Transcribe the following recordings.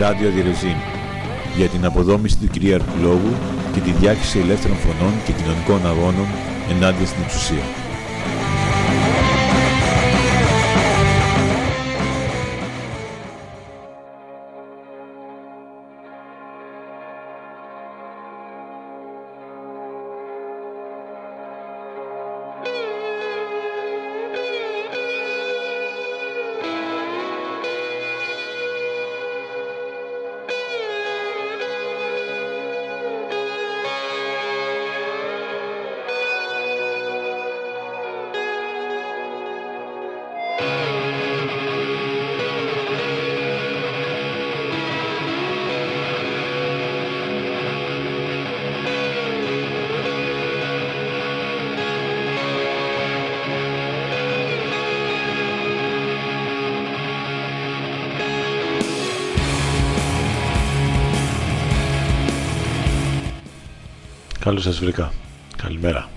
Ράδιο Διρεζίν για την αποδόμηση του κυρίαρχου λόγου και τη διάχυση ελεύθερων φωνών και κοινωνικών αγώνων ενάντια στην εξουσία. Καλώς σας βρήκα. Καλημέρα.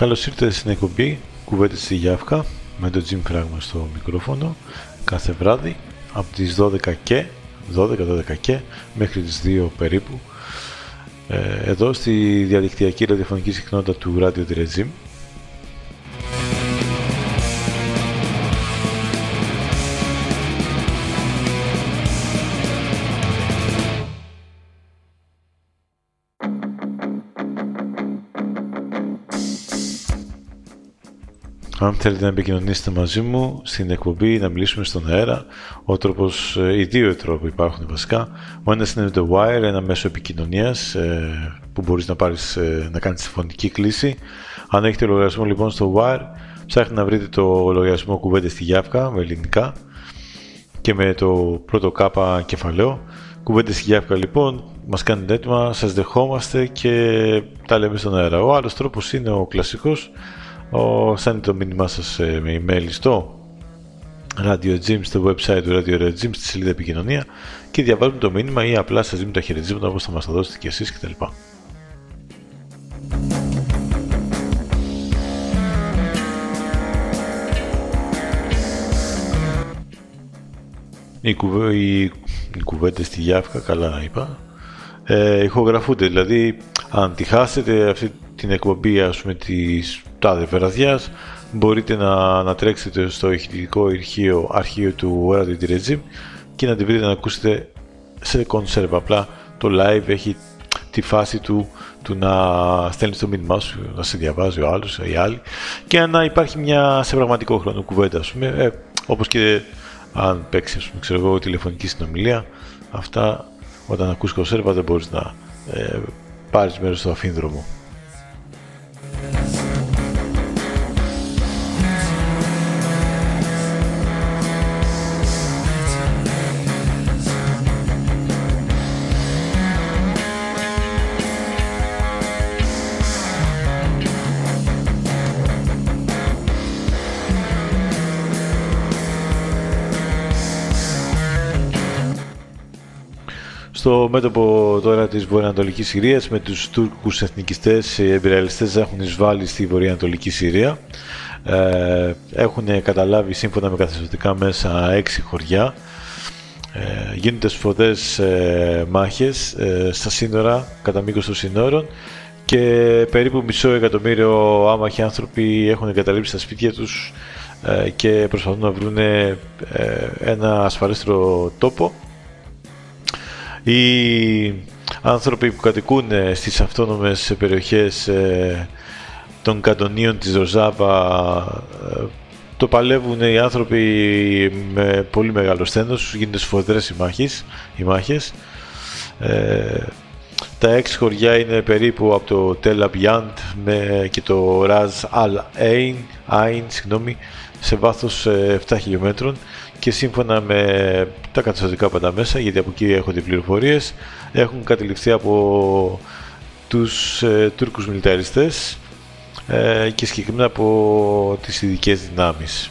Καλώς ήρθατε στην εκπομπή Κουβέντες στη Γιάφκα με τον Jim Fragma στο μικρόφωνο κάθε βράδυ από τις 12 και 12, 12 και μέχρι τις 2 περίπου ε, εδώ στη διαδικτυακή ραδιοφωνική συχνότητα του Radio Regime θέλετε να επικοινωνήσετε μαζί μου στην εκπομπή, να μιλήσουμε στον αέρα, ο τρόπος, ε, οι δύο τρόποι υπάρχουν βασικά. Ο ένας είναι το Wire, ένα μέσο επικοινωνίας ε, που μπορείς να, πάρεις, ε, να κάνεις τη φωνική κλίση. Αν έχετε λογαριασμό λοιπόν στο Wire, ψάχνετε να βρείτε το λογαριασμό κουβέντε στη Γιάφκα με ελληνικά και με το πρώτο κάπα κεφαλαίο. Κουβέντε στη Γιάφκα λοιπόν, μας κάνετε έτοιμα, σας δεχόμαστε και τα λέμε στον αέρα. Ο άλλος τρόπος είναι ο κλασικός, ο, στέλνετε το μήνυμά σας ε, με email στο Radio Gym, στο website του Radio Gym, στη σελίδα επικοινωνία και διαβάζουμε το μήνυμα ή απλά σας δίνουμε τα χαιρετίσματα όπως θα μας τα δώσετε και εσείς κτλ. Οι, κουβέ, οι, οι κουβέντες στη Γιάφκα, καλά είπα, ε, ηχογραφούνται. Δηλαδή, αν τη χάσετε αυτή την εκπομπή ας πούμε της τάδε βεραδιάς μπορείτε να, να τρέξετε στο ηχητικό αρχείο, αρχείο του Radio Regime και να τη βρείτε να ακούσετε σε κονσέρβα. Απλά το live έχει τη φάση του, του να στέλνεις το μήνυμά σου, να σε διαβάζει ο άλλος ή άλλοι και να υπάρχει μια σε πραγματικό χρόνο κουβέντα, ας πούμε, ε, όπως και αν παίξει, ας πούμε, ξέρω εγώ, τηλεφωνική συνομιλία, αυτά όταν ακούς κονσέρβα δεν μπορείς να ε, πάρεις μέρος στο αφήνδρομο. Στο μέτωπο τώρα της βορειοανατολικής Συρίας με τους Τούρκους εθνικιστές οι εμπειριαλιστές έχουν εισβάλει στη βορειοανατολική Συρία. Ε, έχουν καταλάβει σύμφωνα με καθεστωτικά μέσα έξι χωριά. Ε, γίνονται σφοδές ε, μάχες ε, στα σύνορα κατά μήκος των σύνορων. Και περίπου μισό εκατομμύριο άμαχοι άνθρωποι έχουν εγκαταλείψει τα σπίτια τους ε, και προσπαθούν να βρουν ένα ασφαλέστερο τόπο οι άνθρωποι που κατοικούν στις αυτόνομες περιοχές ε, των καντονίων της Ροζάβα ε, το παλεύουν οι άνθρωποι με πολύ μεγάλο σθένος, γίνονται σφοδρές οι, μάχες, οι μάχες. Ε, τα έξι χωριά είναι περίπου από το Τελ και το Ραζ Al Ain, συγγνώμη, σε βάθος 7 χιλιόμετρων και σύμφωνα με τα καταστατικά πάντα μέσα, γιατί από εκεί έχω τις πληροφορίες, έχουν κατηληφθεί από τους ε, Τούρκους μιλιταριστές ε, και συγκεκριμένα από τις ειδικές δυνάμεις.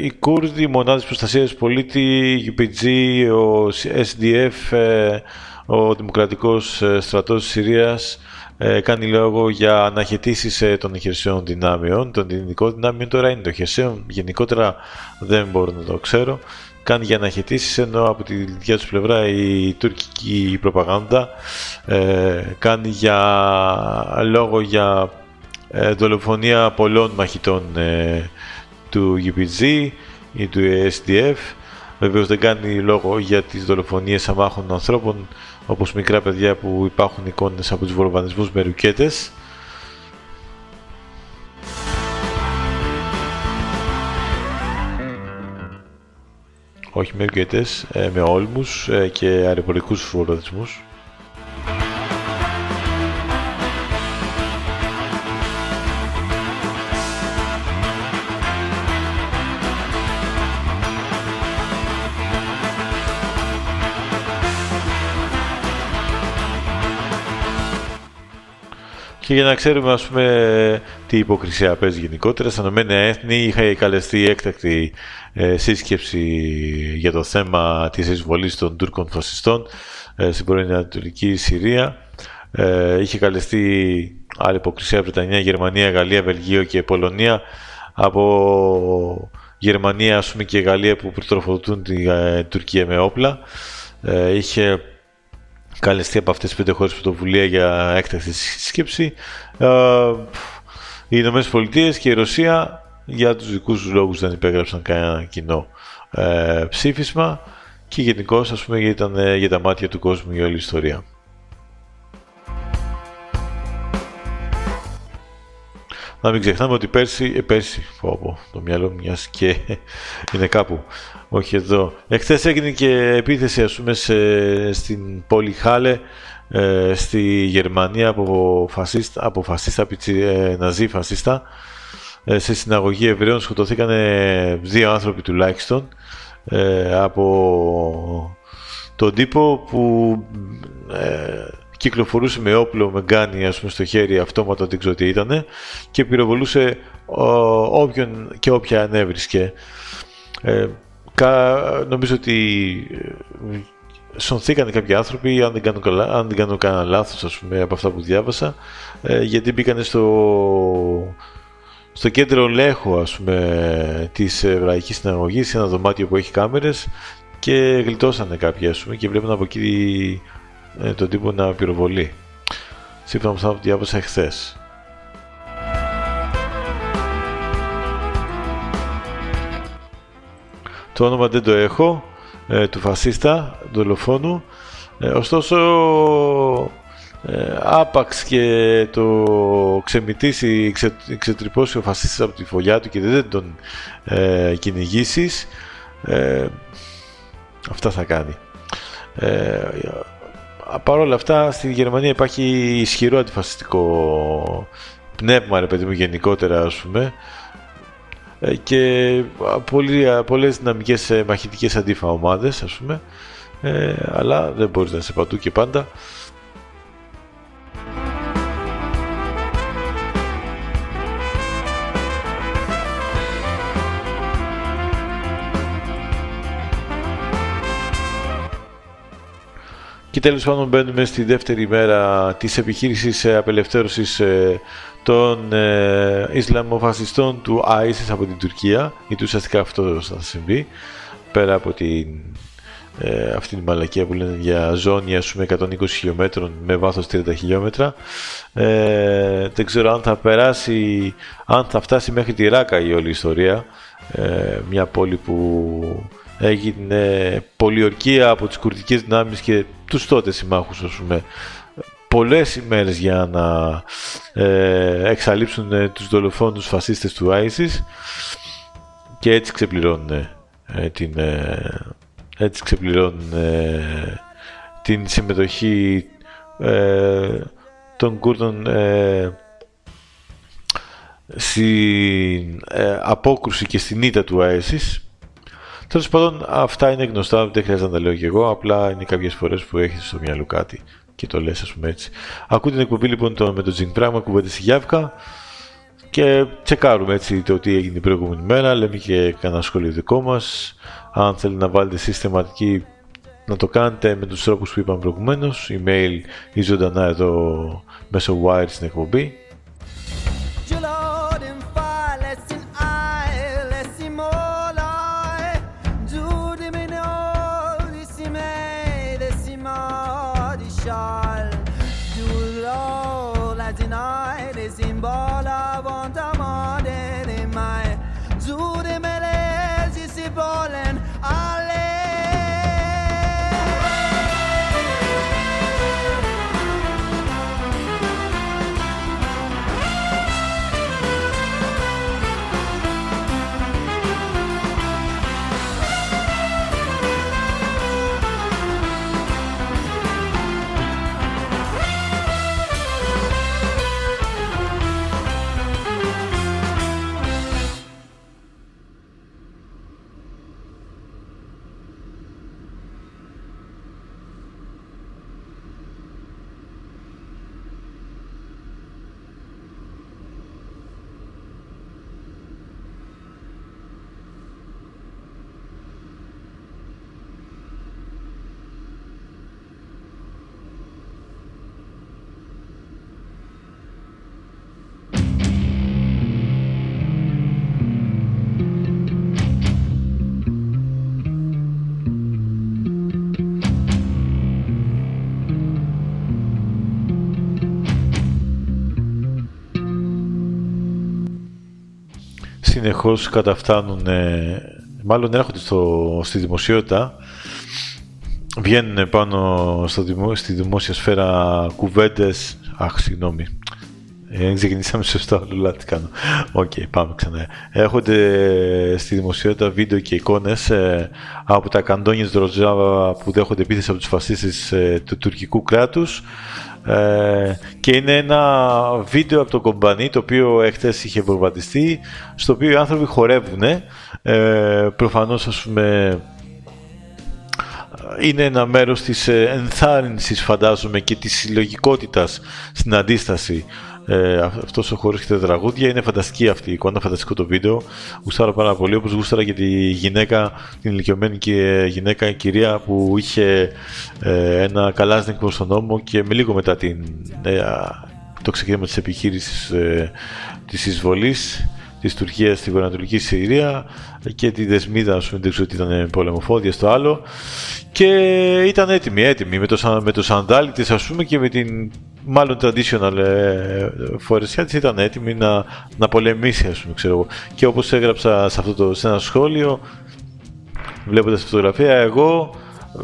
Οι Κούρδοι, οι μονάδες προστασίας πολίτη, η UPG, ο SDF, ε, ο Δημοκρατικός ε, Στρατός της Συρίας κάνει λόγο για αναχαιτήσεις των χερσαίων δυνάμεων. Των ελληνικών δυνάμεων τώρα είναι το χερσαίο, γενικότερα δεν μπορώ να το ξέρω. Κάνει για αναχαιτήσεις ενώ από τη δικιά τους πλευρά η τουρκική προπαγάνδα κάνει για λόγο για δολοφονία πολλών μαχητών του UPG ή του SDF. Βεβαίως δεν κάνει λόγο για τις δολοφονίες αμάχων ανθρώπων όπως μικρά παιδιά που υπάρχουν εικόνες από τους βορβανισμούς με ρουκέτες. Όχι με ρουκέτες, ε, με όλμους ε, και αεροπορικούς βορβανισμούς. Και για να ξέρουμε ας πούμε τι υποκρισία παίζει γενικότερα, στα Ηνωμένα Έθνη είχα καλεστεί έκτακτη ε, σύσκεψη για το θέμα της εισβολής των Τούρκων φασιστών ε, στην πρώην Ανατολική Συρία. Ε, είχε καλεστεί άλλη υποκρισία Βρετανία, Γερμανία, Γαλλία, Βελγίο και Πολωνία από Γερμανία ας πούμε, και Γαλλία που προτροφοδοτούν την ε, Τουρκία με όπλα. Ε, είχε καλεστεί από αυτές τις πέντε χώρες πρωτοβουλία για έκτακτη σύσκεψη. Ε, οι Ηνωμένες Πολιτείες και η Ρωσία για τους δικούς τους λόγους δεν υπέγραψαν κανένα κοινό ε, ψήφισμα και γενικώ ας πούμε ήταν ε, για τα μάτια του κόσμου η όλη ιστορία. Να μην ξεχνάμε ότι πέρσι, ε, πέρσι, πω, πω, το μυαλό μου μοιάζει και είναι κάπου, όχι εδώ. Εχθές έγινε και επίθεση ας πούμε στην πόλη Χάλε, ε, στη Γερμανία από φασίστα, από φασίστα ε, ναζί φασίστα. Ε, σε συναγωγή Εβραίων σκοτωθήκαν δύο άνθρωποι τουλάχιστον ε, από τον τύπο που κυκλοφορούσε με όπλο, με γκάνι ας πούμε, στο χέρι, αυτόματα δεν ξέρω τι ήταν και πυροβολούσε όποιον και όποια ανέβρισκε. Ε, κα, νομίζω ότι ε, σωνθήκαν κάποιοι άνθρωποι, αν δεν κάνω, καλά, αν δεν κάνω κανένα λάθος ας πούμε, από αυτά που διάβασα, ε, γιατί μπήκαν στο, στο κέντρο Λέχο ας πούμε, της Εβραϊκής Συναγωγής, σε ένα δωμάτιο που έχει κάμερες και γλιτώσανε κάποιοι ας πούμε, και βλέπουν από εκεί ε, τον τύπο να πυροβολεί. Σύμφωνα με αυτά που διάβασα εχθές. Το όνομα δεν το έχω, ε, του φασίστα, δολοφόνου. Ε, ωστόσο, ε, άπαξ και το ξεμητήσει, ξε, ξετρυπώσει ο φασίστας από τη φωλιά του και δεν τον ε, κυνηγήσεις, ε, αυτά θα κάνει. Ε, Παρ' όλα αυτά, στη Γερμανία υπάρχει ισχυρό αντιφασιστικό πνεύμα, ρε παιδί μου, γενικότερα, ας πούμε. Ε, και πολλοί, πολλές δυναμικές ε, μαχητικές αντίφα ομάδες ας πούμε. Ε, αλλά δεν μπορείς να είσαι παντού και πάντα. Και τέλος πάντων μπαίνουμε στη δεύτερη μέρα της επιχείρησης απελευθέρωσης των ε, Ισλαμοφασιστών του ISIS από την Τουρκία, γιατί ουσιαστικά αυτό θα συμβεί, πέρα από την, ε, αυτή τη μαλακία που λένε για ζώνη ας πούμε 120 χιλιόμετρων με βάθος 30 χιλιόμετρα. Ε, δεν ξέρω αν θα περάσει, αν θα φτάσει μέχρι τη Ράκα η όλη ιστορία, ε, μια πόλη που έγινε πολιορκία από τις κουρδικές δυνάμεις και τους τότε συμμάχους ας πούμε πολλές ημέρες για να ε, εξαλείψουν ε, τους δολοφόνους φασίστες του ISIS και έτσι ξεπληρώνουν ε, την, ε, έτσι ξεπληρώνουν την συμμετοχή των Κούρδων στην απόκρουση και στην ήττα του ISIS Τέλος πάντων, αυτά είναι γνωστά, δεν χρειάζεται να τα λέω και εγώ. Απλά είναι κάποιες φορές που έχεις στο μυαλό κάτι και το λες, ας πούμε έτσι. Ακούτε την εκπομπή λοιπόν το, με το Jing Πράγμα, κουβέντε στη Γιάβκα και τσεκάρουμε έτσι το τι έγινε την προηγούμενη μέρα. Λέμε και κανένα σχόλιο δικό μας. Αν θέλετε να βάλετε συστηματική να το κάνετε με τους τρόπους που είπαμε προηγουμένως, email ή ζωντανά εδώ μέσω wire στην εκπομπή συνεχώς καταφτάνουν, μάλλον έρχονται στο, στη δημοσιότητα, βγαίνουν πάνω στο στη δημόσια σφαίρα κουβέντες, αχ, συγγνώμη, δεν ξεκινήσαμε σωστά, αλλά τι κάνω. Οκ, okay, πάμε ξανά. Έρχονται στη δημοσιότητα βίντεο και εικόνες ε, από τα καντόνια Ροζάβα που δέχονται επίθεση από τους φασίστες ε, του τουρκικού κράτους ε, και είναι ένα βίντεο από το κομπανί το οποίο εχθές είχε βομβαρδιστεί στο οποίο οι άνθρωποι χορεύουν ε, προφανώς ας πούμε είναι ένα μέρος της ενθάρρυνσης φαντάζομαι και της συλλογικότητας στην αντίσταση ε, αυτός ο χώρο και τα τραγούδια είναι φανταστική αυτή η εικόνα, φανταστικό το βίντεο. Γουστάρα πάρα πολύ, όπως γούσταρα και τη γυναίκα, την ηλικιωμένη και γυναίκα, η κυρία που είχε ε, ένα καλάζνικ προ τον νόμο και με λίγο μετά την, ε, το ξεκίνημα της επιχείρησης ε, της εισβολής της Τουρκίας στη βορειοανατολική Συρία και τη δεσμίδα, α πούμε, δεν ξέρω τι ήταν πολεμοφόδια στο άλλο. Και ήταν έτοιμη, έτοιμη με το, με το σαντάλι της, ας πούμε, και με την μάλλον traditional ε, φορεσιά της ήταν έτοιμη να, να πολεμήσει, ας πούμε, ξέρω εγώ. Και όπως έγραψα σε, αυτό το, σε ένα σχόλιο, βλέποντας τη φωτογραφία, εγώ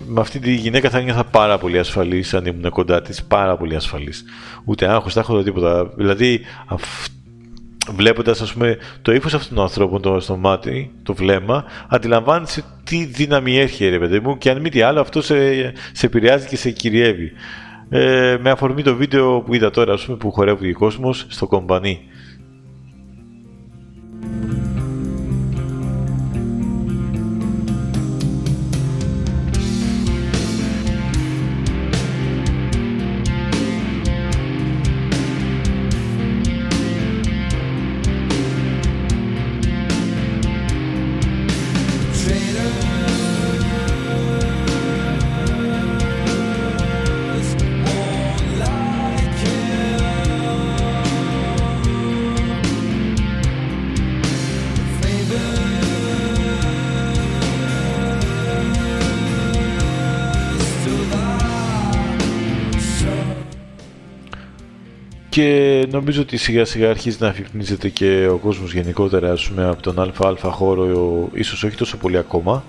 με αυτή τη γυναίκα θα νιώθα πάρα πολύ ασφαλής αν ήμουν κοντά της, πάρα πολύ ασφαλής. Ούτε άγχος, θα έχω τίποτα. Δηλαδή, βλέποντας ας πούμε το ύφος αυτών των ανθρώπων το, στο μάτι, το βλέμμα, αντιλαμβάνεσαι τι δύναμη έχει ρε παιδί μου και αν μη τι άλλο αυτό σε, σε επηρεάζει και σε κυριεύει ε, με αφορμή το βίντεο που είδα τώρα, ας πούμε, που χορεύει ο κόσμος στο κομπανί. Νομίζω ότι σιγά σιγά αρχίζει να αφυπνίζεται και ο κόσμος γενικότερα ας πούμε, από τον ΑΑ χώρο, ίσως όχι τόσο πολύ ακόμα,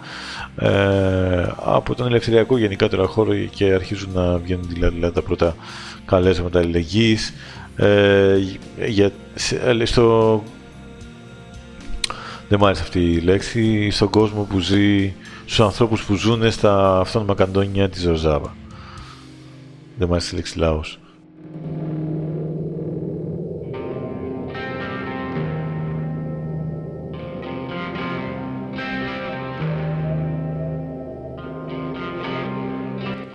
ε, από τον ελευθεριακό γενικότερα χώρο και αρχίζουν να βγαίνουν δηλαδή, τα πρώτα καλέσματα αλληλεγγύης. Ε, για, στο, δεν μου άρεσε αυτή η λέξη, στον κόσμο που ζει, στους ανθρώπους που ζουν στα αυτόνομα καντόνια της Ροζάβα. Δεν μου άρεσε η λέξη λαός.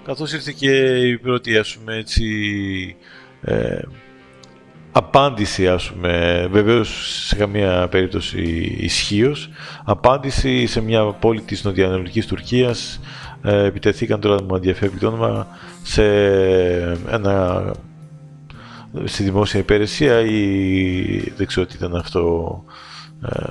Καθώς ήρθε και η πρώτη ας πούμε έτσι ε, απάντηση ας πούμε βεβαίως σε καμία περίπτωση ισχύως, απάντηση σε μια πόλη της νοτιοανατολικής Τουρκίας ε, επιτεθήκαν τώρα μου διαφεύγει το όνομα σε ένα στη δημόσια υπηρεσία ή δεν ξέρω τι ήταν αυτό ε,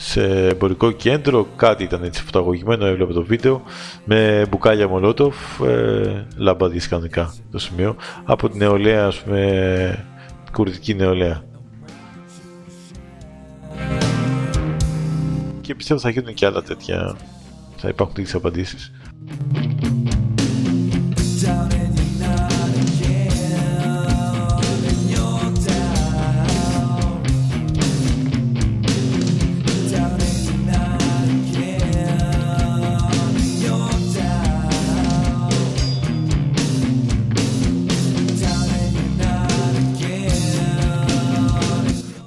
σε εμπορικό κέντρο, κάτι ήταν έτσι φωταγωγημένο, έβλεπε το βίντεο, με μπουκάλια μολότοφ, ε, λαμπαδίες κανονικά το σημείο, από την νεολαία, ας πούμε, κουρδική νεολαία. Και πιστεύω θα γίνουν και άλλα τέτοια, θα υπάρχουν τέτοιες απαντήσεις.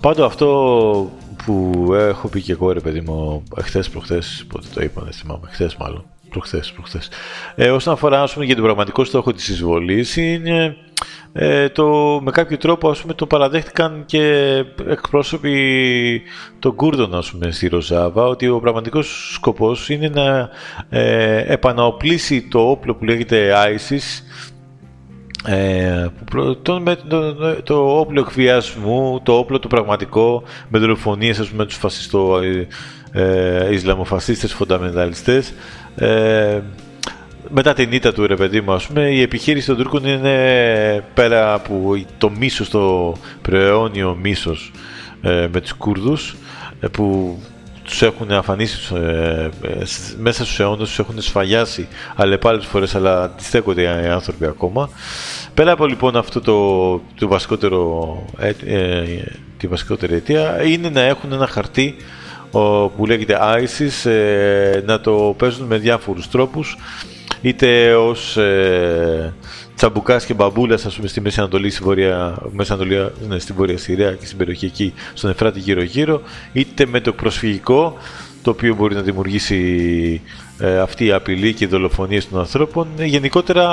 Πάντω αυτό που έχω πει και εγώ ρε παιδί μου χθες προχθές, πότε το είπα δεν θυμάμαι, χθες μάλλον, προχθές, προχθές. Ε, όσον αφορά ας πούμε, για τον πραγματικό στόχο της εισβολής είναι ε, το, με κάποιο τρόπο ας πούμε, το παραδέχτηκαν και εκπρόσωποι των Κούρδων ας πούμε, στη Ροζάβα ότι ο πραγματικός σκοπός είναι να ε, επαναοπλίσει το όπλο που λέγεται ISIS ε, το, με, το, το, όπλο εκβιασμού, το όπλο το πραγματικό, με δολοφονίες ας πούμε τους φασιστο, ε, ε, Ισλαμοφασίστες, φονταμενταλιστές. Ε, μετά την ήττα του ρε παιδί μου ας πούμε η επιχείρηση των Τούρκων είναι πέρα από το μίσος, το προαιώνιο μίσος ε, με τους Κούρδους ε, που τους έχουν αφανίσει ε, μέσα στους αιώνες, τους έχουν σφαγιάσει αλλεπάλληλες φορές αλλά αντιστέκονται οι άνθρωποι ακόμα. Πέρα από λοιπόν αυτό το, το βασικότερο, ε, ε, τη βασικότερη αιτία είναι να έχουν ένα χαρτί που λέγεται ISIS, ε, να το παίζουν με διάφορους τρόπους είτε ως ε, τσαμπουκάς και μπαμπούλας ας πούμε στη Μέση Ανατολή, στη Βόρεια, Μέση Ανατολή, ναι, στη Βόρεια Συρία και στην περιοχή εκεί στον Εφράτη γύρω γύρω είτε με το προσφυγικό το οποίο μπορεί να δημιουργήσει ε, αυτή η απειλή και οι δολοφονίες των ανθρώπων. Ε, γενικότερα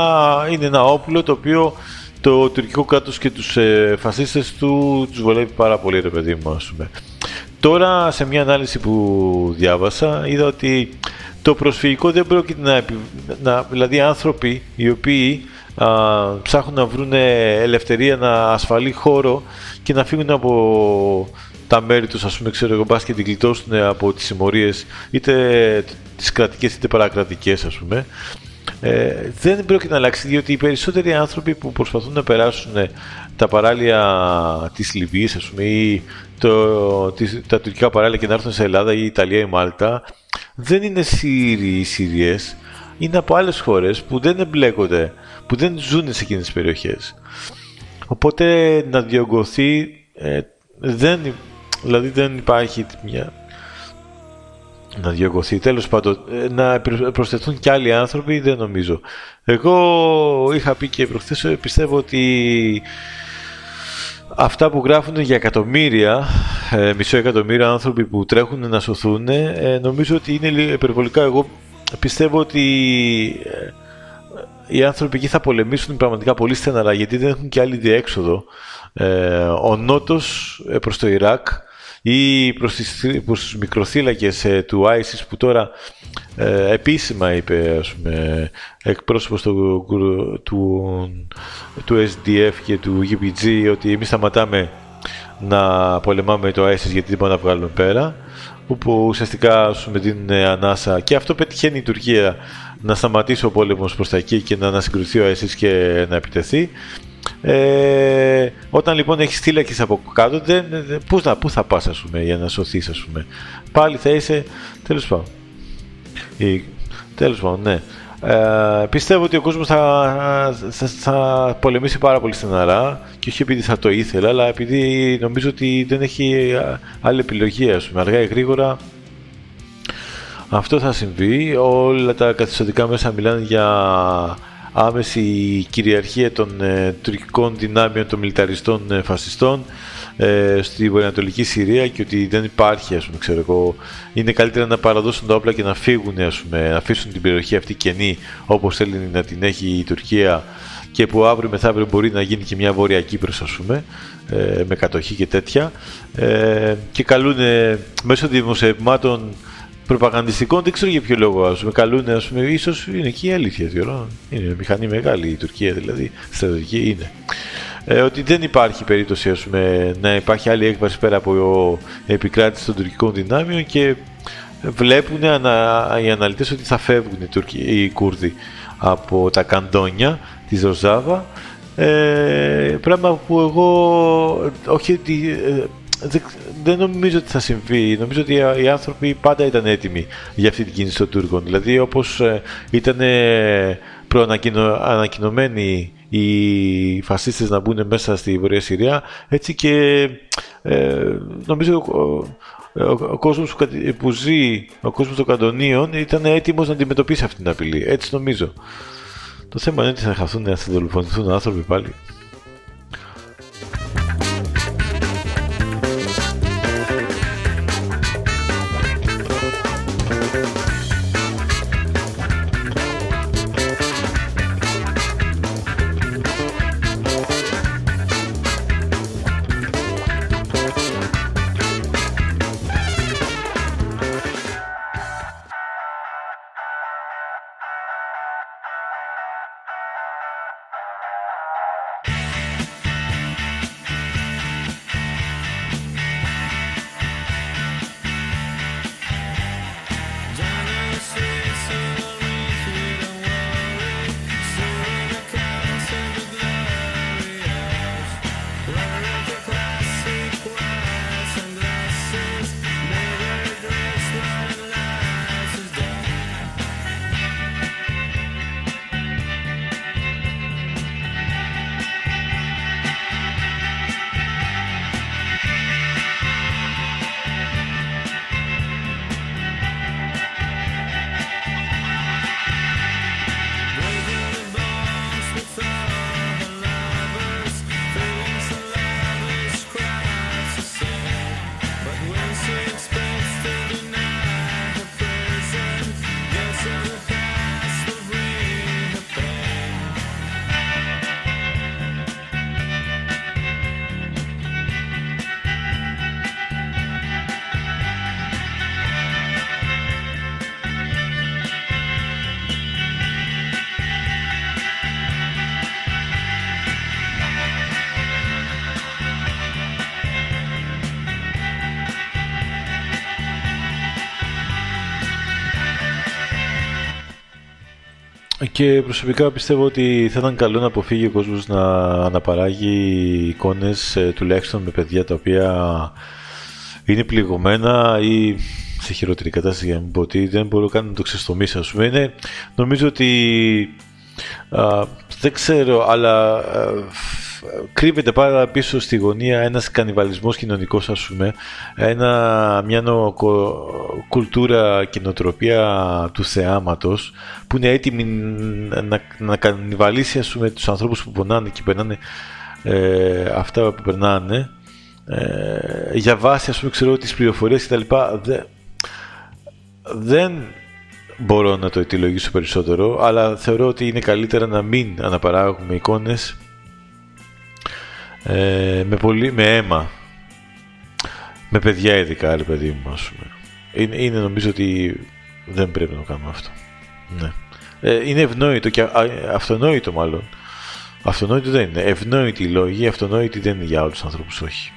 είναι ένα όπλο το οποίο το τουρκικό κράτος και τους ε, φασίστες του τους βολεύει πάρα πολύ ρε παιδί μου ας πούμε. Τώρα σε μια ανάλυση που διάβασα είδα ότι το προσφυγικό δεν πρόκειται να, να δηλαδή άνθρωποι οι οποίοι α, ψάχνουν να βρουν ελευθερία, να ασφαλή χώρο και να φύγουν από τα μέρη τους, ας πούμε, ξέρω εγώ, μπας και την γλιτώσουν από τις συμμορίες, είτε τις κρατικές είτε παρακρατικές, ας πούμε, ε, δεν πρόκειται να αλλάξει, διότι οι περισσότεροι άνθρωποι που προσπαθούν να περάσουν τα παράλια της Λιβύης, ας πούμε, ή το, τις, τα τουρκικά παράλια και να έρθουν σε Ελλάδα ή Ιταλία ή Μάλτα, δεν είναι Σύριοι ή Σύριες, είναι από άλλες χώρες που δεν εμπλέκονται, που δεν ζουν σε εκείνες τις περιοχές. Οπότε να διωγγωθεί ε, δεν Δηλαδή δεν υπάρχει μια... να διωγγωθεί. Τέλος πάντων, ε, να προσθεθούν και άλλοι άνθρωποι δεν νομίζω. Εγώ είχα πει και προχθές, ε, πιστεύω ότι αυτά που γράφουν για εκατομμύρια, ε, μισό εκατομμύρια άνθρωποι που τρέχουν να σωθούν, νομίζω ότι είναι υπερβολικά. Εγώ πιστεύω ότι οι άνθρωποι εκεί θα πολεμήσουν πραγματικά πολύ στεναρά γιατί δεν έχουν και άλλη διέξοδο. ο Νότος προς το Ιράκ ή προς τις, προς τους μικροθύλακες ε, του ISIS που τώρα ε, επίσημα είπε ας πούμε, εκπρόσωπος του, του, του SDF και του UPG ότι εμείς σταματάμε να πολεμάμε το ISIS γιατί δεν μπορούμε να βγάλουμε πέρα όπου ουσιαστικά σου με την ανάσα. Και αυτό πετυχαίνει η Τουρκία να σταματήσει ο πόλεμος προς τα εκεί και να ανασυγκριθεί ο ISIS και να επιτεθεί Ε, όταν λοιπόν έχεις θύλακες από κάτω, δεν, πού, θα, πού θα πας ας πούμε, για να σωθείς, ας πούμε. Πάλι θα είσαι. Τέλος πάντων. Τέλος πάντων, ναι. Ε, πιστεύω ότι ο κόσμος θα, θα, θα, πολεμήσει πάρα πολύ στεναρά και όχι επειδή θα το ήθελα, αλλά επειδή νομίζω ότι δεν έχει άλλη επιλογή, ας πούμε, αργά ή γρήγορα αυτό θα συμβεί. Όλα τα καθιστατικά μέσα μιλάνε για άμεση κυριαρχία των ε, τουρκικών δυνάμεων των μιλιταριστών ε, φασιστών ε, στη βορειοανατολική Συρία και ότι δεν υπάρχει, ας πούμε, ξέρω εγώ, είναι καλύτερα να παραδώσουν τα όπλα και να φύγουν, ας πούμε, να αφήσουν την περιοχή αυτή κενή όπως θέλει να την έχει η Τουρκία και που αύριο μεθαύριο μπορεί να γίνει και μια Βόρεια Κύπρος, ας πούμε, ε, με κατοχή και τέτοια. Ε, και καλούν μέσω δημοσιευμάτων προπαγανδιστικών, δεν ξέρω για ποιο λόγο, ας πούμε, καλούν, ας πούμε, ίσως είναι και η αλήθεια, θεωρώ. Είναι μηχανή μεγάλη η Τουρκία, δηλαδή, στρατηγική είναι. Ε, ότι δεν υπάρχει περίπτωση, ας πούμε, να υπάρχει άλλη έκβαση πέρα από επικράτηση των τουρκικών δυνάμεων και βλέπουν ανα, οι αναλυτές ότι θα φεύγουν οι, Τουρκοι, οι Κούρδοι από τα καντόνια της Ροζάβα ε, πράγμα που εγώ όχι ότι ε, δεν νομίζω ότι θα συμβεί. Νομίζω ότι οι άνθρωποι πάντα ήταν έτοιμοι για αυτή την κίνηση των Τούρκων. Δηλαδή όπως ε, ήταν προανακοινωμένοι οι φασίστες να μπουν μέσα στη Βορεια Συρία, έτσι και ε, νομίζω ο, ο, κόσμος που ζει, ο κόσμος των καντονίων ήταν έτοιμος να αντιμετωπίσει αυτή την απειλή. Έτσι νομίζω. Το θέμα είναι ότι θα χαθούν, θα δολοφονηθούν άνθρωποι πάλι. Και προσωπικά πιστεύω ότι θα ήταν καλό να αποφύγει ο κόσμος να αναπαράγει εικόνες ε, τουλάχιστον με παιδιά τα οποία είναι πληγωμένα ή σε χειρότερη κατάσταση για να μην πω ότι δεν μπορώ καν να το ξεστομίσω ας πούμε. νομίζω ότι δεν ξέρω αλλά κρύβεται πάρα πίσω στη γωνία ένας κανιβαλισμός κοινωνικός ας πούμε ένα, μια κουλτούρα και νοοτροπία του θεάματος που είναι έτοιμη να, να κανιβαλίσει ας πούμε τους ανθρώπους που πονάνε και περνάνε ε, αυτά που περνάνε. Ε, για βάση ας πούμε ξέρω τις πληροφορίες και τα λοιπά δεν μπορώ να το αιτιολογήσω περισσότερο αλλά θεωρώ ότι είναι καλύτερα να μην αναπαράγουμε εικόνες ε, με, πολύ, με αίμα. Με παιδιά ειδικά, ρε παιδί μου, ας πούμε. Είναι, είναι νομίζω ότι δεν πρέπει να το κάνουμε αυτό. Ναι. Ε, είναι ευνόητο και αυτονόητο μάλλον. Αυτονόητο δεν είναι. Ευνόητη η λόγη, αυτονόητη δεν είναι για όλους τους ανθρώπους, όχι.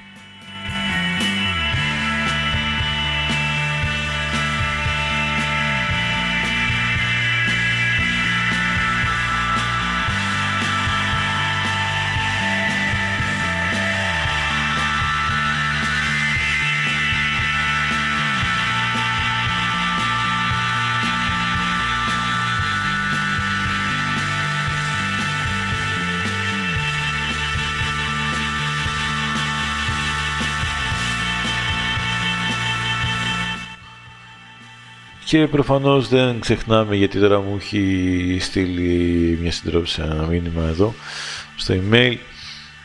Και προφανώς δεν ξεχνάμε, γιατί τώρα μου έχει στείλει μια συντρόφισσα ένα μήνυμα εδώ, στο email,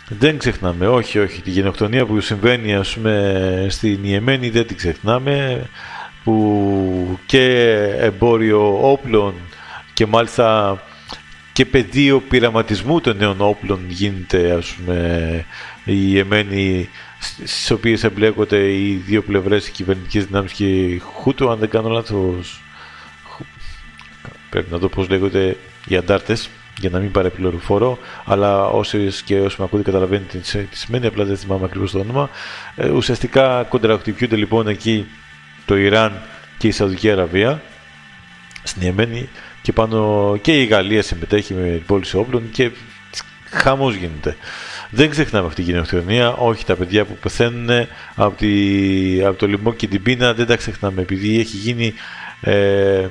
δεν ξεχνάμε, όχι, όχι, τη γενοκτονία που συμβαίνει ας πούμε στην Ιεμένη δεν την ξεχνάμε, που και εμπόριο όπλων και μάλιστα και πεδίο πειραματισμού των νέων όπλων γίνεται ας πούμε η Ιεμένη στις οποίες εμπλέκονται οι δύο πλευρές, οι κυβερνητικές δυνάμεις και οι Χούτου, αν δεν κάνω λάθος, πρέπει να δω πώς λέγονται οι αντάρτες, για να μην παρεπληροφορώ, αλλά όσοι και όσοι με ακούτε καταλαβαίνετε τι σημαίνει, απλά δεν θυμάμαι ακριβώς το όνομα. Ε, ουσιαστικά κοντραχτυπιούνται λοιπόν εκεί το Ιράν και η Σαουδική Αραβία, στην Ιεμένη, και πάνω και η Γαλλία συμμετέχει με την πώληση όπλων και χαμός γίνεται. Δεν ξεχνάμε αυτή την γενοκτονία. Όχι, τα παιδιά που πεθαίνουν από, τη, από το λοιμό και την πείνα δεν τα ξεχνάμε. Επειδή έχει γίνει ε,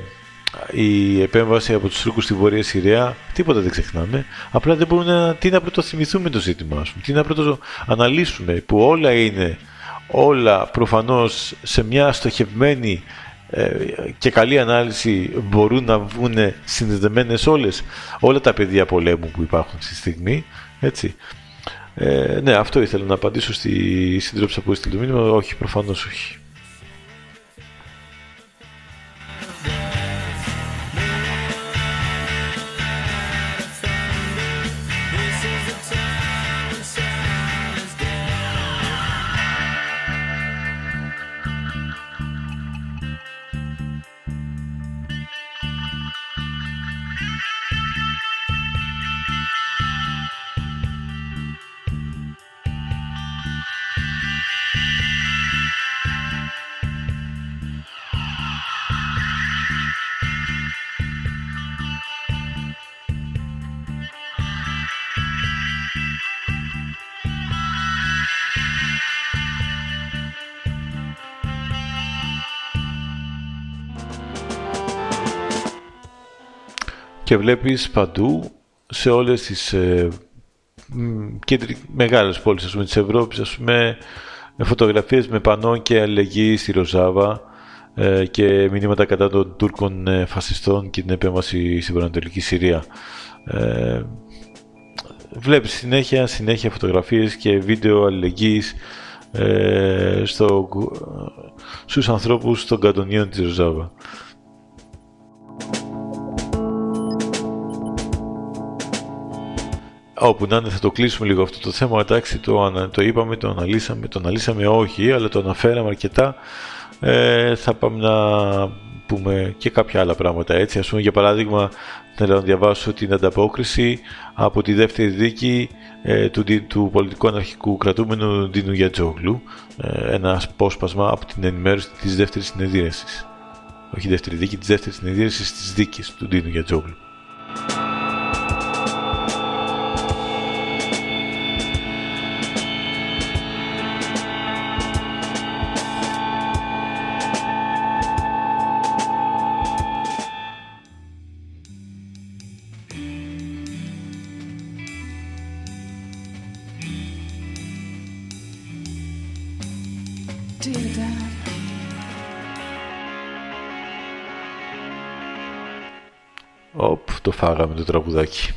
η επέμβαση από τους Τούρκους στη Βόρεια Συρία, τίποτα δεν ξεχνάμε. Απλά δεν μπορούμε να, τι να πρωτοθυμηθούμε το ζήτημα, ας πούμε, τι να πρωτοαναλύσουμε, που όλα είναι, όλα προφανώς σε μια στοχευμένη ε, και καλή ανάλυση μπορούν να βγουν συνδεδεμένες όλες, όλα τα παιδιά πολέμου που υπάρχουν στη στιγμή, έτσι. Ε, ναι, αυτό ήθελα να απαντήσω στη σύντροφη που έστειλε το μήνυμα. Όχι, προφανώς όχι. Και βλέπεις παντού σε όλες τις ε, μεγάλες πόλεις ας πούμε, της Ευρώπης ας πούμε, φωτογραφίες με πανό και αλληλεγγύη στη Ροζάβα ε, και μηνύματα κατά των Τούρκων ε, φασιστών και την επέμβαση στην Προανατολική Συρία. Ε, βλέπεις συνέχεια, συνέχεια φωτογραφίες και βίντεο αλληλεγγύης ε, στο, στους ανθρώπους των καντονίων της Ροζάβα. Όπου να είναι θα το κλείσουμε λίγο αυτό το θέμα, εντάξει, το, το είπαμε, το αναλύσαμε, το αναλύσαμε όχι, αλλά το αναφέραμε αρκετά. Ε, θα πάμε να πούμε και κάποια άλλα πράγματα έτσι. Ας πούμε για παράδειγμα θέλω να διαβάσω την ανταπόκριση από τη δεύτερη δίκη ε, του, του πολιτικού αναρχικού κρατούμενου Ντίνου Γιατζόγλου. Ε, ένα απόσπασμα από την ενημέρωση της δεύτερης συνεδρίασης. Όχι δεύτερη δίκη, της δεύτερης συνεδρίασης της δίκης του Ντίνου Γιατζόγλου. Φάγαμε το τραγουδάκι.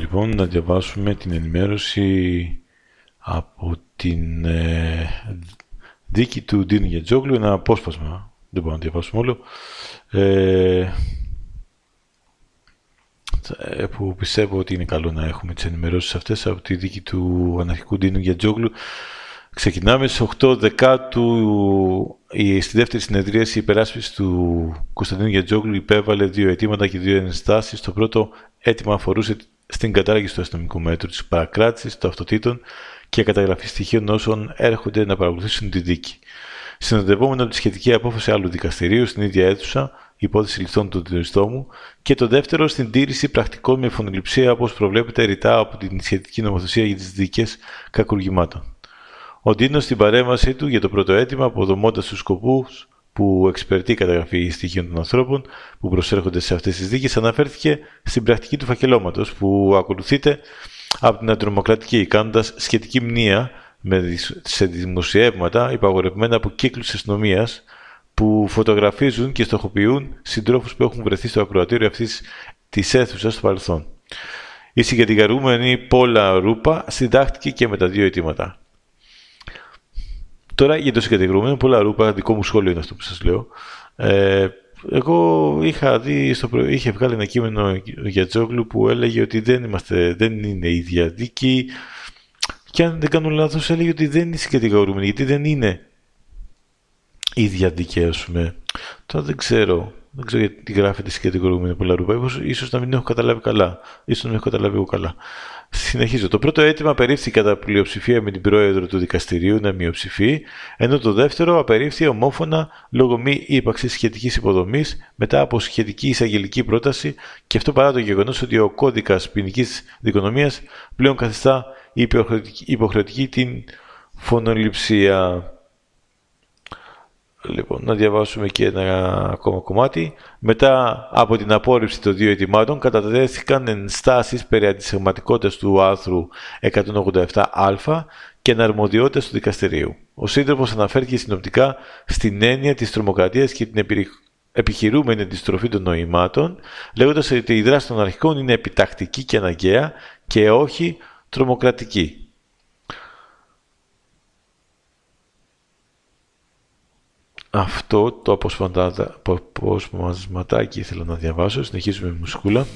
Λοιπόν να διαβάσουμε την ενημέρωση από την ε, δίκη του Ντίνου Γιατζόγλου, ένα απόσπασμα, δεν μπορούμε να διαβάσουμε όλο, ε, ε, που πιστεύω ότι είναι καλό να έχουμε τις ενημερώσεις αυτές από τη δίκη του αναρχικού Ντίνου Γιατζόγλου. Ξεκινάμε στις 8 Δεκάτου, στη δεύτερη συνεδρίαση η υπεράσπιση του Κωνσταντίνου Γιατζόγλου υπέβαλε δύο αιτήματα και δύο ενστάσεις. Το πρώτο αίτημα αφορούσε στην κατάργηση του αστυνομικού μέτρου, της παρακράτησης των αυτοτήτων και καταγραφή στοιχείων όσων έρχονται να παρακολουθήσουν τη δίκη. Συνοδευόμενο από τη σχετική απόφαση άλλου δικαστηρίου στην ίδια αίθουσα, υπόθεση ληφθών του μου, και το δεύτερο στην τήρηση πρακτικών με φωνοληψία όπως προβλέπεται ρητά από την σχετική νομοθεσία για τις δικέ κακουργημάτων. Ο Ντίνος στην παρέμβασή του για το πρώτο αίτημα, αποδομώντας τους σκοπούς που εξυπηρετεί η καταγραφή στοιχείων των ανθρώπων που προσέρχονται σε αυτές τις δίκες, αναφέρθηκε στην πρακτική του φακελώματος που ακολουθείται από την αντρομοκρατική, κάνοντας σχετική μνήα με, σε δημοσιεύματα υπαγορευμένα από κύκλους αστυνομίας που φωτογραφίζουν και στοχοποιούν συντρόφους που έχουν βρεθεί στο ακροατήριο αυτής της αίθουσας στο παρελθόν. Η συγκατηγαρούμενη Πόλα Ρούπα συντάχθηκε και με τα δύο αιτήματα. Τώρα για το συγκατηγορούμενο Πόλα Ρούπα, δικό μου σχόλιο είναι αυτό που σας λέω. Ε, εγώ είχα δει, στο προ... είχε βγάλει ένα κείμενο για Τζόγλου που έλεγε ότι δεν, είμαστε, δεν είναι ίδια δίκη και αν δεν κάνω λάθος έλεγε ότι δεν είναι συγκατηγορούμενοι γιατί δεν είναι ίδια δίκη ας πούμε. Τώρα δεν ξέρω, δεν ξέρω γιατί γράφεται συγκατηγορούμενη πολλά ρούπα, ίσως να μην έχω καταλάβει καλά, ίσως να μην έχω καταλάβει εγώ καλά. Συνεχίζω. Το πρώτο αίτημα απερίφθη κατά πλειοψηφία με την πρόεδρο του δικαστηρίου να μειοψηφεί, ενώ το δεύτερο απερίφθη ομόφωνα λόγω μη ύπαρξης σχετικής υποδομής μετά από σχετική εισαγγελική πρόταση και αυτό παρά το γεγονός ότι ο κώδικας ποινικής δικονομίας πλέον καθιστά υποχρεωτική την φωνοληψία. Λοιπόν, να διαβάσουμε και ένα ακόμα κομμάτι. Μετά από την απόρριψη των δύο ετοιμάτων, κατατέθηκαν ενστάσεις περί αντισυγματικότητας του άρθρου 187α και εναρμοδιότητας του δικαστηρίου. Ο σύντροφος αναφέρθηκε συνοπτικά στην έννοια της τρομοκρατίας και την επιχειρούμενη αντιστροφή των νοημάτων, λέγοντας ότι η δράση των αρχικών είναι επιτακτική και αναγκαία και όχι τρομοκρατική. Αυτό το αποσπασματάκι ήθελα να διαβάσω. Συνεχίζουμε με μουσικούλα.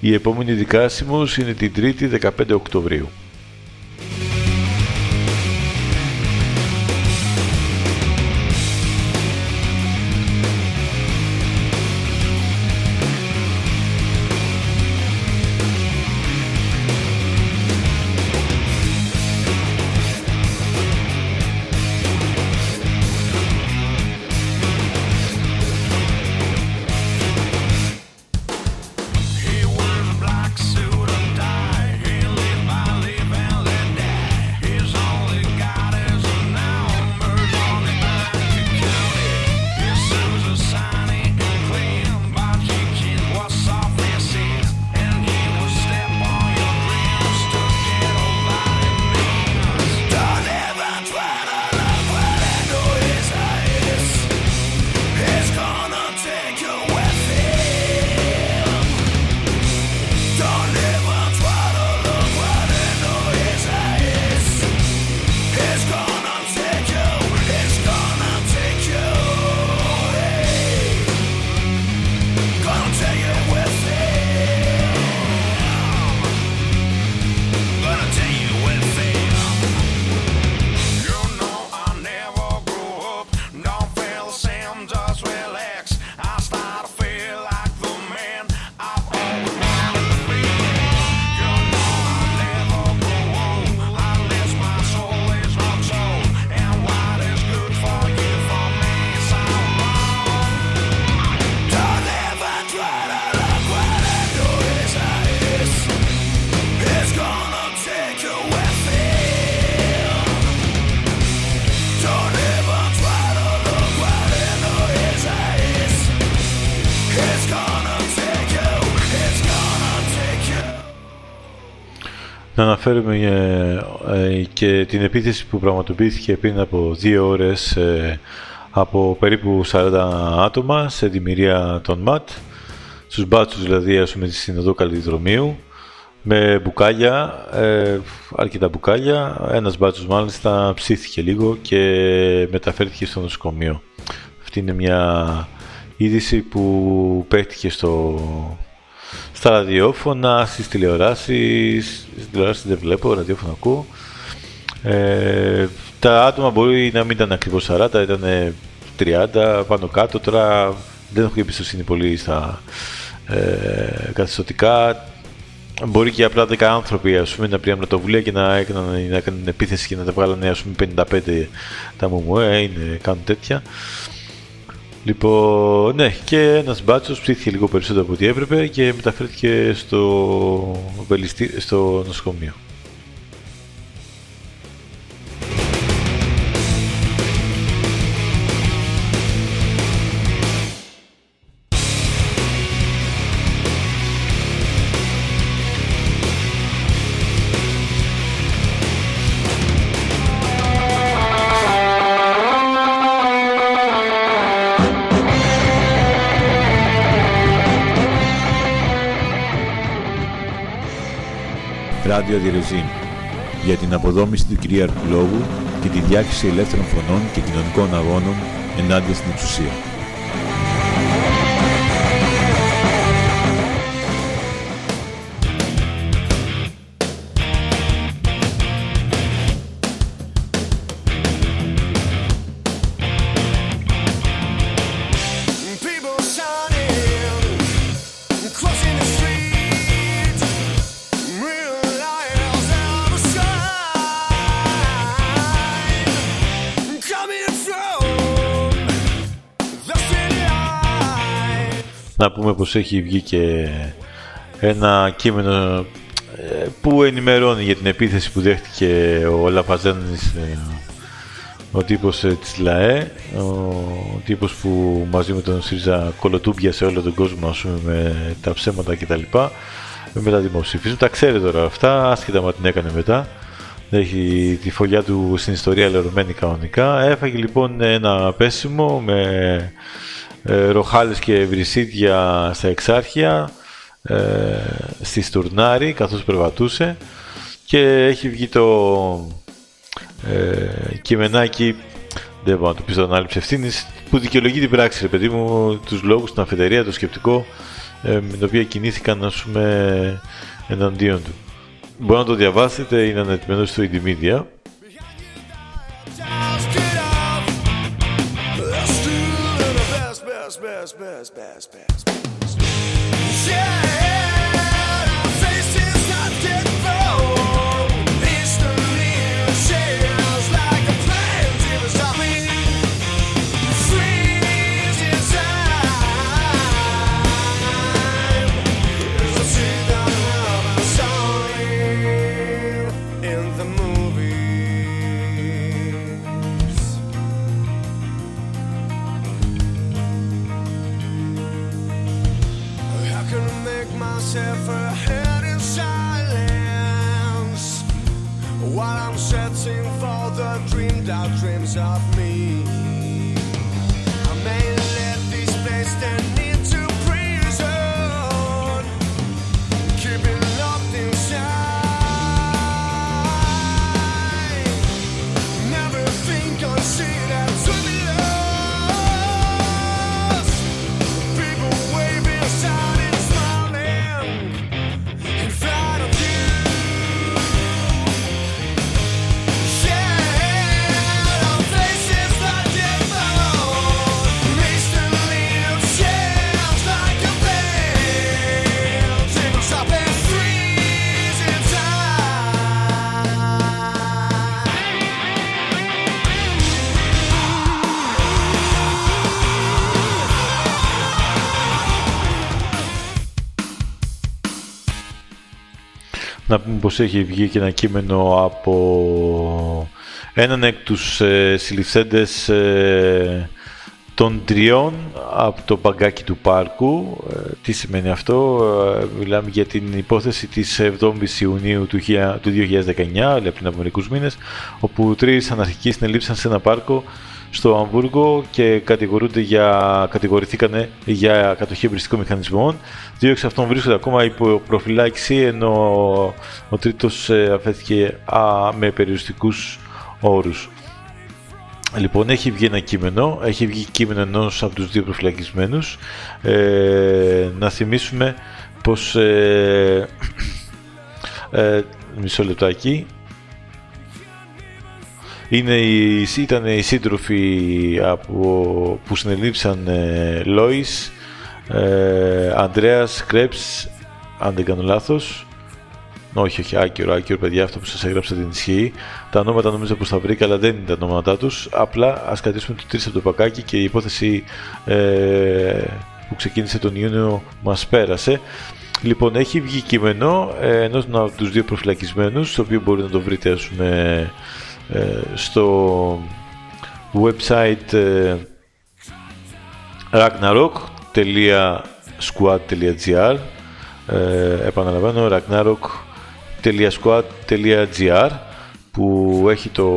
Η επόμενη δικάσιμος είναι την 3η 15 Οκτωβρίου. Να αναφέρουμε ε, και την επίθεση που πραγματοποιήθηκε πριν από δύο ώρες από περίπου 40 άτομα σε δημιουργία των ΜΑΤ, στους μπάτσους δηλαδή ας πούμε της Συνοδό Καλλιδρομίου, με μπουκάλια, ε, αρκετά μπουκάλια. Ένας μπάτσος μάλιστα ψήθηκε λίγο και μεταφέρθηκε στο νοσοκομείο. Αυτή είναι μια είδηση που παίχτηκε στο, στα ραδιόφωνα, στις τηλεοράσεις, στις τηλεοράσεις δεν βλέπω, ραδιόφωνα ακούω. Ε, τα άτομα μπορεί να μην ήταν ακριβώς 40, ήταν 30 πάνω κάτω. Τώρα δεν έχω εμπιστοσύνη πολύ στα ε, καθιστοτικά. Μπορεί και απλά 10 άνθρωποι ας πούμε, να πήραν πρωτοβουλία και να έκαναν, να έκαναν επίθεση και να τα βγάλανε ας πούμε, 55 τα μουμουέ, είναι, κάνουν τέτοια. Λοιπόν, ναι, και ένας μπάτσος ψήθηκε λίγο περισσότερο από ό,τι έπρεπε και μεταφέρθηκε στο, στο νοσοκομείο. Ράδιο Διρεζίν για την αποδόμηση του κυρίαρχου λόγου και τη διάχυση ελεύθερων φωνών και κοινωνικών αγώνων ενάντια στην εξουσία. Να πούμε πως έχει βγει και ένα κείμενο ε, που ενημερώνει για την επίθεση που δέχτηκε ο Λαπαζάνης, ε, ο τύπος ε, της ΛΑΕ, ο τύπος που μαζί με τον ΣΥΡΙΖΑ κολοτούμπια σε όλο τον κόσμο ας πούμε, με τα ψέματα κτλ. Με τα δημοψηφίσματα. Τα ξέρει τώρα αυτά, άσχετα μα την έκανε μετά. Έχει τη φωλιά του στην ιστορία λερωμένη κανονικά. Έφαγε λοιπόν ένα πέσιμο με ε, ροχάλες και βρυσίδια στα εξάρχεια, ε, στη Στουρνάρη καθώς περπατούσε και έχει βγει το ε, κειμενάκι δεν μπορώ να το πεις στον άλλη ευθύνης, που δικαιολογεί την πράξη, ρε παιδί μου, τους λόγους, την αφετηρία, το σκεπτικό ε, με το οποίο κινήθηκαν, ας πούμε, εναντίον του. Μπορείτε να το διαβάσετε, είναι ανετοιμένο στο Indymedia. Best, best, best, best. Yeah! shop. Να πούμε πως έχει βγει και ένα κείμενο από έναν εκ τους ε, συλληφθέντες ε, των τριών από το παγκάκι του πάρκου. Ε, τι σημαίνει αυτό, ε, μιλάμε για την υπόθεση της 7ης Ιουνίου του 2019, πριν από μερικούς μήνες, όπου τρεις αναρχικοί συνελήψαν σε ένα πάρκο στο Αμβούργο και κατηγορούνται για, κατηγορηθήκαν για κατοχή εμπριστικών μηχανισμών. Δύο εξ αυτών βρίσκονται ακόμα υπό προφυλάκηση, ενώ ο τρίτος ε, αφέθηκε με περιοριστικούς όρους. Λοιπόν, έχει βγει ένα κείμενο, έχει βγει κείμενο ενός από τους δύο προφυλακισμένους. Ε, να θυμίσουμε πως... Ε, ε, μισό λεπτάκι. Είναι οι, ήταν οι σύντροφοι από, που συνελήψαν ε, Λόις, ε, Ανδρέας Κρέψ, αν δεν κάνω λάθος, όχι, όχι, άκυρο, άκυρο, παιδιά, αυτό που σας έγραψα την ισχύει. Τα ονόματα νομίζω πως τα βρήκα, αλλά δεν είναι τα ονόματά τους. Απλά ας κρατήσουμε το τρεις από το πακάκι και η υπόθεση ε, που ξεκίνησε τον Ιούνιο μας πέρασε. Λοιπόν, έχει βγει κείμενο ε, ενός από τους δύο προφυλακισμένους, το οποίο μπορείτε να το βρείτε ας πούμε, ε, στο website ε, ragnarok.squad.gr ε, επαναλαμβάνω ragnarok www.squad.gr που έχει το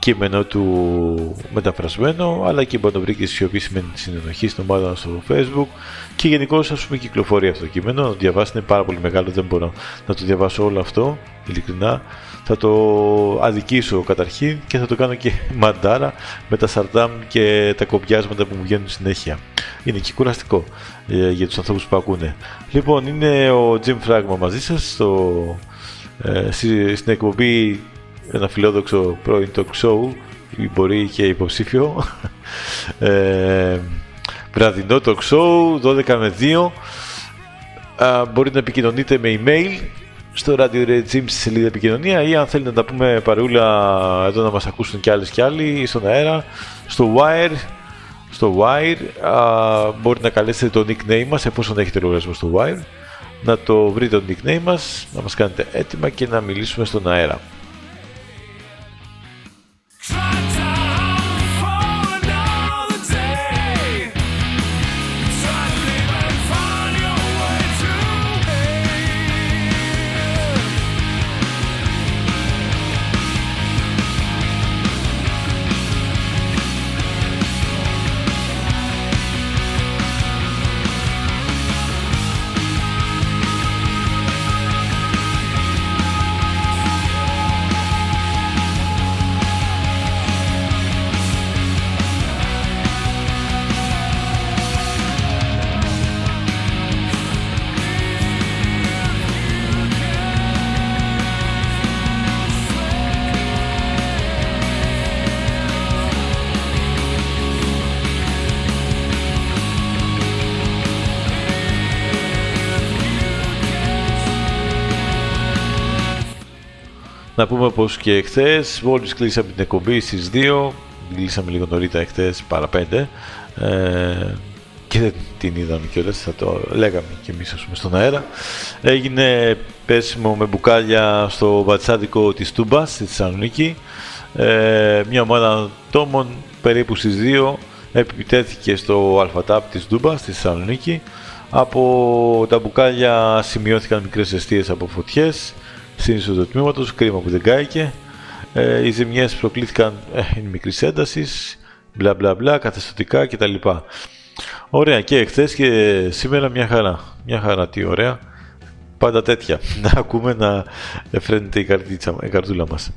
κείμενο του μεταφρασμένο αλλά και μπορεί να βρει και σιωπή συνενοχή στην ομάδα στο facebook και γενικώ ας πούμε κυκλοφορεί αυτό το κείμενο να το διαβάσει είναι πάρα πολύ μεγάλο δεν μπορώ να το διαβάσω όλο αυτό ειλικρινά θα το αδικήσω καταρχήν και θα το κάνω και μαντάρα με τα σαρτάμ και τα κοπιάσματα που μου βγαίνουν συνέχεια. Είναι και κουραστικό ε, για τους ανθρώπους που ακούνε. Λοιπόν, είναι ο Jim Fragma μαζί σας στο, ε, στην εκπομπή ένα φιλόδοξο πρώην talk show μπορεί και υποψήφιο. Ε, βραδινό talk show 12 με 2 μπορείτε να επικοινωνείτε με email στο Radio Red Gym στη σελίδα επικοινωνία ή αν θέλετε να τα πούμε παρούλα εδώ να μας ακούσουν κι άλλες κι άλλοι στον αέρα, στο Wire, στο Wire. Α, μπορείτε να καλέσετε το nickname μας εφόσον έχετε λογαριασμό στο Wire να το βρείτε το nickname μας, να μας κάνετε έτοιμα και να μιλήσουμε στον αέρα. Να πούμε πως και χθε, μόλις κλείσαμε την εκπομπή στις 2, κλείσαμε λίγο νωρίτερα χθε παρά 5 ε, και δεν την είδαμε κιόλας, θα το λέγαμε κι εμείς ας πούμε στον αέρα. Έγινε πέσιμο με μπουκάλια στο βατσάδικο της Τούμπας στη Θεσσαλονίκη. Ε, μια ομάδα τόμων περίπου στις 2 επιτέθηκε στο αλφατάπ της Τούμπας στη Θεσσαλονίκη. Από τα μπουκάλια σημειώθηκαν μικρές αιστείες από φωτιές σύνθεση τους τμήματο. Κρίμα που δεν κάηκε. Ε, οι ζημιές προκλήθηκαν ε, μικρής έντασης, μπλα μπλα μπλα, καθεστωτικά κτλ. Ωραία και εχθέ και σήμερα μια χαρά. Μια χαρά, τι ωραία. Πάντα τέτοια. Να ακούμε να φρένεται η, η καρτούλα μας.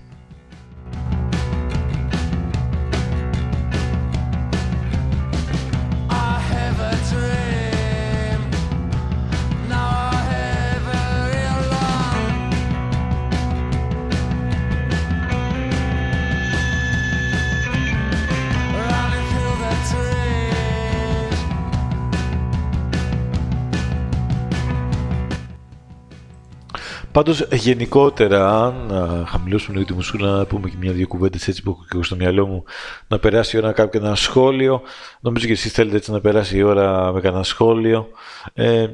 Πάντως γενικότερα αν χαμηλώσουμε λίγο τη μουσική να πούμε και μια-δύο κουβέντες έτσι που έχω και στο μυαλό μου να περάσει η ώρα να κάνω και ένα σχόλιο νομίζω και εσείς θέλετε έτσι να περάσει η ώρα με κανένα σχόλιο ε,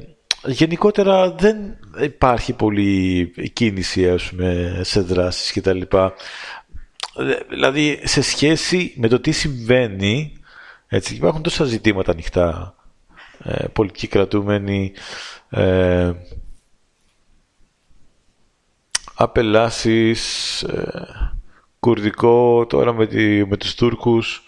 γενικότερα δεν υπάρχει πολύ κίνηση ας πούμε, σε δράσεις κτλ. Δηλαδή σε σχέση με το τι συμβαίνει Έτσι, υπάρχουν τόσα ζητήματα ανοιχτά. Ε, πολιτικοί κρατούμενοι, ε, απελάσεις, ε, κουρδικό τώρα με, τη, με τους Τούρκους,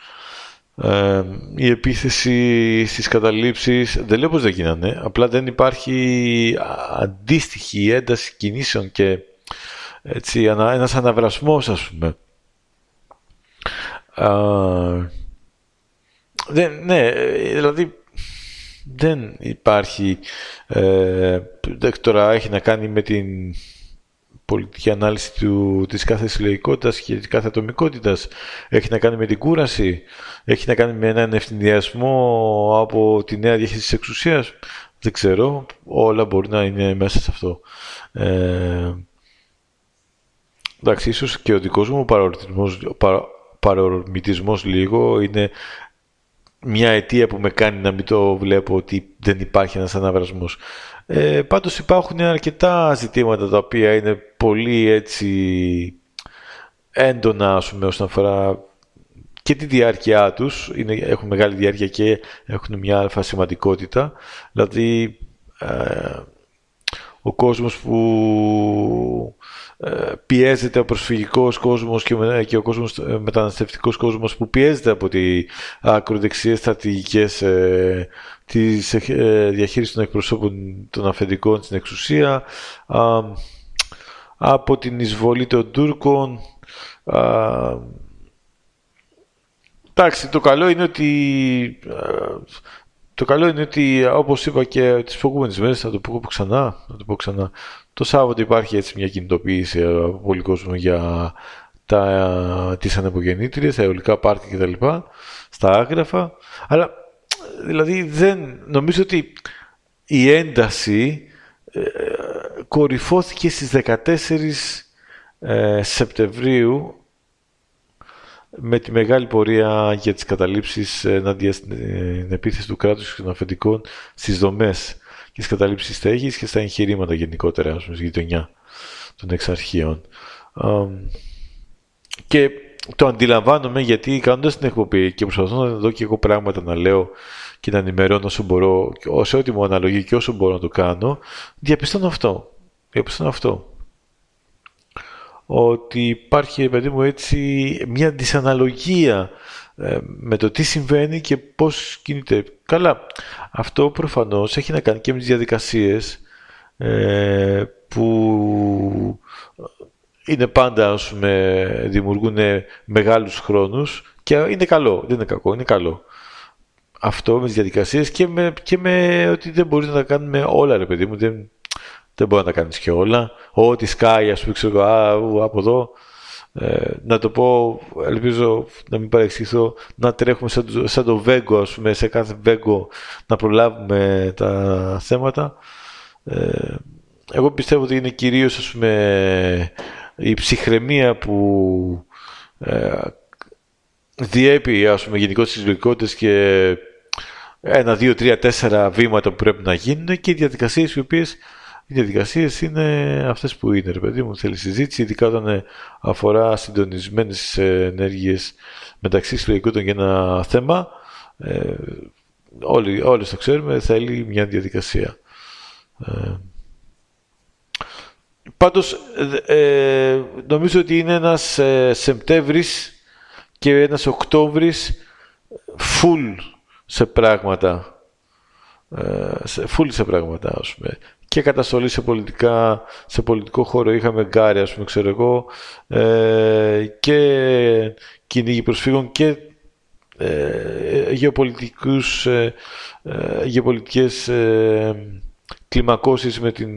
ε, η επίθεση στις καταλήψεις, δεν λέω πως δεν γίνανε, απλά δεν υπάρχει αντίστοιχη ένταση κινήσεων και έτσι, ένας αναβρασμός ας πούμε. δεν, ναι, δηλαδή δεν υπάρχει ε, τώρα έχει να κάνει με την πολιτική ανάλυση του, της κάθε συλλογικότητας και της κάθε ατομικότητας. Έχει να κάνει με την κούραση έχει να κάνει με έναν ευθυνδιασμό από τη νέα διαχείριση της εξουσίας. Δεν ξέρω, όλα μπορεί να είναι μέσα σε αυτό. Ε, εντάξει, ίσως και ο δικός μου παρορμητισμός, λίγο είναι μια αιτία που με κάνει να μην το βλέπω ότι δεν υπάρχει ένας αναβρασμός. Ε, πάντως υπάρχουν αρκετά ζητήματα τα οποία είναι πολύ έτσι έντονα ας πούμε, όσον αφορά και τη διάρκεια τους, είναι, έχουν μεγάλη διάρκεια και έχουν μια αλφα σημαντικότητα. Δηλαδή, ε, ο κόσμος που ε, πιέζεται ο προσφυγικός κόσμος και, ο κόσμος, ε, μεταναστευτικός κόσμος που πιέζεται από τι ακροδεξιές στρατηγικές ε, της ε, διαχείρισης των εκπροσώπων των αφεντικών στην εξουσία, από την εισβολή των Τούρκων. εντάξει, το καλό είναι ότι το καλό είναι ότι, όπως είπα και τις προηγούμενες μέρες, θα το πω ξανά, θα το πω ξανά, το Σάββατο υπάρχει έτσι μια κινητοποίηση από πολύ κόσμο για τα, τις ανεπογεννήτριες, τα αιωλικά πάρκια κτλ. Στα άγραφα. Αλλά δηλαδή δεν νομίζω ότι η ένταση ε, κορυφώθηκε στις 14 ε, Σεπτεμβρίου με τη μεγάλη πορεία για τις καταλήψεις ενάντια στην επίθεση του κράτους και των αφεντικών στις δομές και στις καταλήψεις στέγης και στα εγχειρήματα γενικότερα, ας πούμε, στη γειτονιά των εξαρχείων. Και το αντιλαμβάνομαι γιατί κάνοντας την εκπομπή και προσπαθώ να δω και εγώ πράγματα να λέω και να ενημερώνω όσο μπορώ, όσο ό,τι μου αναλογεί και όσο μπορώ να το κάνω, διαπιστώνω αυτό. Διαπιστώνω αυτό ότι υπάρχει, παιδί μου, έτσι μια δυσαναλογία ε, με το τι συμβαίνει και πώς κινείται. Καλά, αυτό προφανώς έχει να κάνει και με τις διαδικασίες ε, που είναι πάντα, ας πούμε, δημιουργούν μεγάλους χρόνους και είναι καλό, δεν είναι κακό, είναι καλό. Αυτό με τις διαδικασίες και με, και με ότι δεν μπορεί να τα κάνουμε όλα, ρε παιδί μου, δεν, δεν μπορεί να τα κάνεις και όλα. Ό,τι σκάει, ας πούμε, ξέρω, α, από εδώ, ε, να το πω, ελπίζω να μην παρεξηγηθώ, να τρέχουμε σαν, το, σαν το Βέγκο, ας πούμε, σε κάθε Βέγκο να προλάβουμε τα θέματα. Ε, εγώ πιστεύω ότι είναι κυρίως, ας πούμε, η ψυχραιμία που ε, διέπει, ας πούμε, γενικώς τις λογικότητες και ένα, δύο, τρία, τέσσερα βήματα που πρέπει να γίνουν και οι διαδικασίες οι οποίες οι διαδικασίες είναι αυτές που είναι, ρε παιδί μου. Θέλει συζήτηση, ειδικά όταν αφορά συντονισμένες ενέργειες μεταξύ συλλογικών για ένα θέμα. Ε, όλοι, όλοι το ξέρουμε, θέλει μια διαδικασία. Ε, πάντως, ε, νομίζω ότι είναι ένας ε, Σεπτέμβρης και ένας Οκτώβρης full σε πράγματα. Ε, full σε πράγματα, ας πούμε. Και καταστολή σε, πολιτικά, σε πολιτικό χώρο. Είχαμε γκάρι, ας πούμε, ξέρω εγώ, ε, και κυνήγι προσφύγων και ε, γεωπολιτικούς, ε, ε γεωπολιτικές ε, κλιμακώσεις με την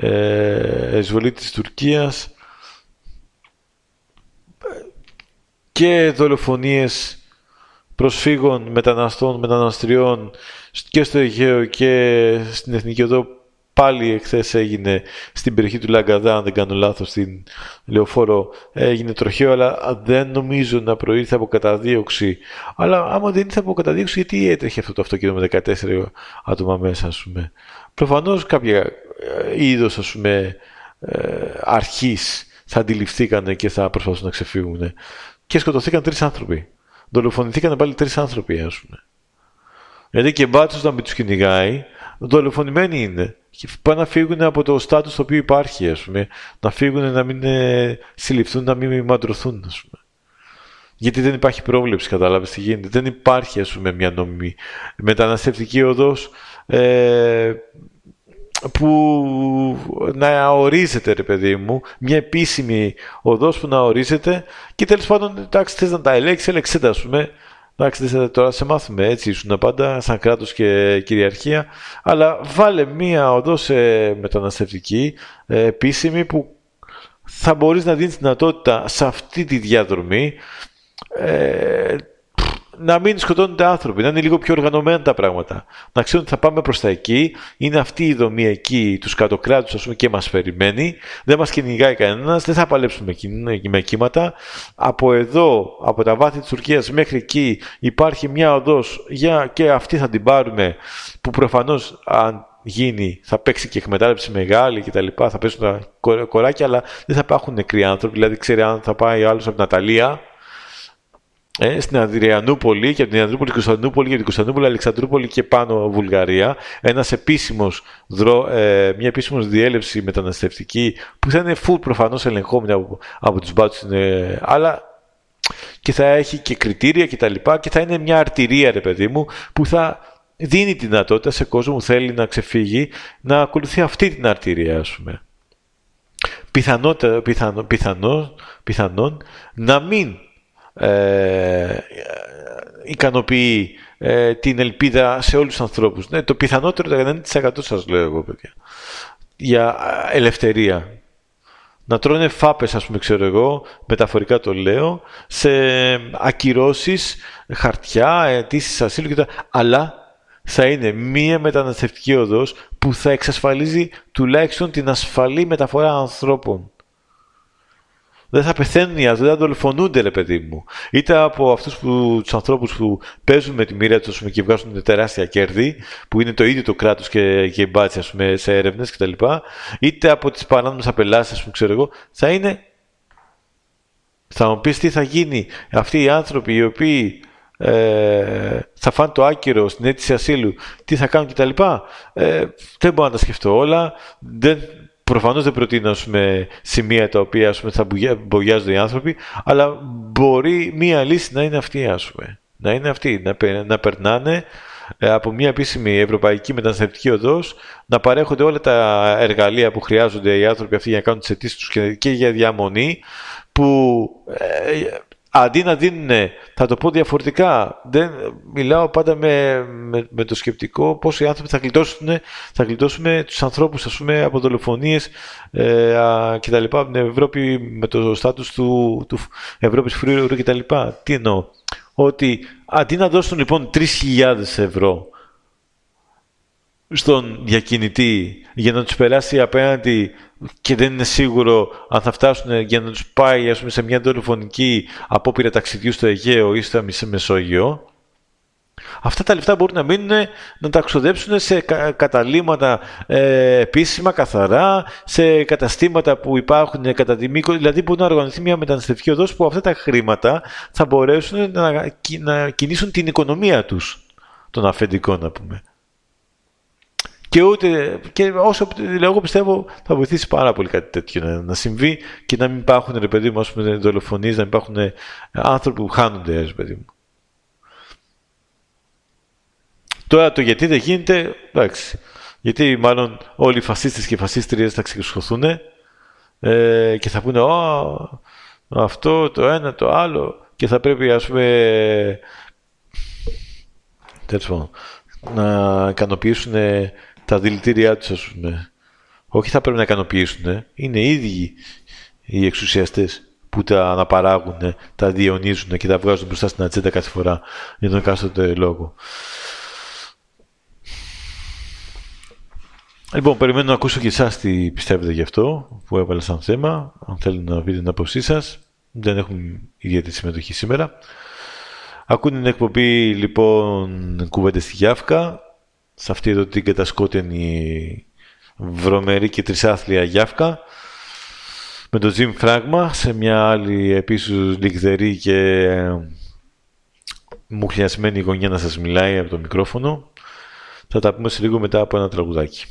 ε, εισβολή της Τουρκίας και δολοφονίες προσφύγων, μεταναστών, μεταναστριών και στο Αιγαίο και στην Εθνική Οδό πάλι εχθές έγινε στην περιοχή του Λαγκαδά, αν δεν κάνω λάθος, στην Λεωφόρο έγινε τροχαίο, αλλά δεν νομίζω να προήλθε από καταδίωξη. Αλλά άμα δεν ήρθε από καταδίωξη, γιατί έτρεχε αυτό το αυτοκίνητο με 14 άτομα μέσα, ας πούμε. Προφανώς κάποια ε, είδος, ας πούμε, ε, αρχής θα αντιληφθήκανε και θα προσπαθούν να ξεφύγουν. Και σκοτωθήκαν τρεις άνθρωποι. δολοφονηθήκαν πάλι τρεις άνθρωποι, ας πούμε. Γιατί και μπάτσος να μην τους κυνηγάει, δολοφονημένοι είναι. Και πάνε να φύγουν από το στάτους το οποίο υπάρχει, ας πούμε. Να φύγουν να μην ε, συλληφθούν, να μην μαντρωθούν, ας πούμε. Γιατί δεν υπάρχει πρόβλεψη, κατάλαβες τι γίνεται. Δεν υπάρχει, ας πούμε, μια νόμιμη μεταναστευτική οδός ε, που να ορίζεται, ρε παιδί μου, μια επίσημη οδός που να ορίζεται και τέλος πάντων, εντάξει, θες να τα ελέγξεις, ελέγξε τα, ας πούμε, Εντάξει, τώρα σε μάθουμε έτσι, ήσουν πάντα σαν κράτος και κυριαρχία, αλλά βάλε μία οδός σε μεταναστευτική, ε, επίσημη, που θα μπορείς να δίνεις δυνατότητα σε αυτή τη διαδρομή. Ε, να μην σκοτώνονται άνθρωποι, να είναι λίγο πιο οργανωμένα τα πράγματα. Να ξέρουν ότι θα πάμε προς τα εκεί, είναι αυτή η δομή εκεί, τους κατοκράτους, ας πούμε, και μας περιμένει. Δεν μας κυνηγάει κανένας, δεν θα παλέψουμε με κύματα. Από εδώ, από τα βάθη της Τουρκίας μέχρι εκεί, υπάρχει μια οδός για και αυτή θα την πάρουμε, που προφανώς αν γίνει, θα παίξει και εκμετάλλευση μεγάλη κτλ. Θα πέσουν τα κοράκια, αλλά δεν θα υπάρχουν νεκροί άνθρωποι. Δηλαδή, ξέρει αν θα πάει άλλος από την Αταλία, ε, στην Αδριανούπολη και από την Αδριανούπολη Κωνσταντινούπολη και την Κωνσταντινούπολη Αλεξανδρούπολη και πάνω Βουλγαρία. Ένας επίσημος, ε, μια επίσημος διέλευση μεταναστευτική που θα είναι full προφανώς ελεγχόμενη από, από τους μπάτσους, ε, αλλά και θα έχει και κριτήρια και τα λοιπά και θα είναι μια αρτηρία ρε παιδί μου που θα δίνει τη δυνατότητα σε κόσμο που θέλει να ξεφύγει να ακολουθεί αυτή την αρτηρία ας πούμε. Πιθανό, πιθανό, πιθανό, πιθανόν να μην ε, ικανοποιεί ε, την ελπίδα σε όλους τους ανθρώπους. Ναι, το πιθανότερο το 90% σας λέω εγώ, παιδιά. Για ελευθερία. Να τρώνε φάπες, ας πούμε, ξέρω εγώ, μεταφορικά το λέω, σε ακυρώσεις, χαρτιά, αιτήσεις ασύλου κτλ. Αλλά θα είναι μία μεταναστευτική οδός που θα εξασφαλίζει τουλάχιστον την ασφαλή μεταφορά ανθρώπων δεν θα πεθαίνουν οι άνθρωποι, δεν θα δολοφονούνται, ρε παιδί μου. Είτε από αυτούς τους ανθρώπους που παίζουν με τη μοίρα τους και βγάζουν τεράστια κέρδη, που είναι το ίδιο το κράτος και, και οι μπάτσε σε έρευνες κτλ. Είτε από τις παράνομες απελάσεις, που ξέρω εγώ, θα είναι. Θα μου πεις τι θα γίνει αυτοί οι άνθρωποι οι οποίοι ε, θα φάνε το άκυρο στην αίτηση ασύλου, τι θα κάνουν κτλ. Ε, δεν μπορώ να τα σκεφτώ όλα. Δεν, Προφανώς δεν προτείνω πούμε, σημεία τα οποία πούμε, θα μπογιάζονται οι άνθρωποι, αλλά μπορεί μία λύση να είναι αυτή, ας πούμε. Να είναι αυτή, να, να περνάνε ε, από μια επίσημη ευρωπαϊκή μεταναστευτική οδός, να παρέχονται όλα τα εργαλεία που χρειάζονται οι άνθρωποι αυτοί για να κάνουν τις αιτήσεις τους και, και για διαμονή, που ε, αντί να δίνουν, θα το πω διαφορετικά, δεν, μιλάω πάντα με, με, το σκεπτικό πώς οι άνθρωποι θα γλιτώσουν, θα γλιτώσουμε τους ανθρώπους ας πούμε, από δολοφονίες ε, και τα λοιπά, από την Ευρώπη με το στάτους του, του Ευρώπης Φρύου και τα λοιπά. Τι εννοώ, ότι αντί να δώσουν λοιπόν 3.000 ευρώ στον διακινητή για να τους περάσει απέναντι και δεν είναι σίγουρο αν θα φτάσουν για να τους πάει ας πούμε, σε μια δολοφονική απόπειρα ταξιδιού στο Αιγαίο ή στο Μεσόγειο, αυτά τα λεφτά μπορούν να μείνουν να τα ξοδέψουν σε καταλήμματα ε, επίσημα, καθαρά, σε καταστήματα που υπάρχουν κατά τη μήκο, δηλαδή μπορεί να οργανωθεί μια μεταναστευτική οδός που αυτά τα χρήματα θα μπορέσουν να, να κινήσουν την οικονομία τους των αφεντικών, να πούμε. Και, ούτε, και όσο εγώ πιστεύω θα βοηθήσει πάρα πολύ κάτι τέτοιο να, να συμβεί και να μην υπάρχουν ρε παιδί μου, πούμε, δολοφονίες, να μην υπάρχουν ε, άνθρωποι που χάνονται ρε παιδί μου. Τώρα το γιατί δεν γίνεται, εντάξει. Γιατί μάλλον όλοι οι φασίστες και οι φασίστριες θα ξεκρισχωθούν ε, και θα πούνε αυτό, το ένα, το άλλο και θα πρέπει ας πούμε να ικανοποιήσουν τα δηλητήριά τους, ας πούμε. Όχι θα πρέπει να ικανοποιήσουν, είναι οι ίδιοι οι εξουσιαστές που τα αναπαράγουν, τα διαιωνίζουν και τα βγάζουν μπροστά στην ατζέντα κάθε φορά για τον εκάστοτε λόγο. Λοιπόν, περιμένω να ακούσω και εσάς τι πιστεύετε γι' αυτό που έβαλα σαν θέμα. Αν θέλετε να πείτε την άποψή σας. Δεν έχουμε ιδιαίτερη συμμετοχή σήμερα. Ακούνε την εκπομπή λοιπόν κουβέντες στη Γιάφκα σε αυτή εδώ την κατασκότενη βρωμερή και τρισάθλια Γιάφκα με το Jim Φράγμα σε μια άλλη επίσης λιγδερή και μουχλιασμένη γωνιά να σας μιλάει από το μικρόφωνο. Θα τα πούμε σε λίγο μετά από ένα τραγουδάκι.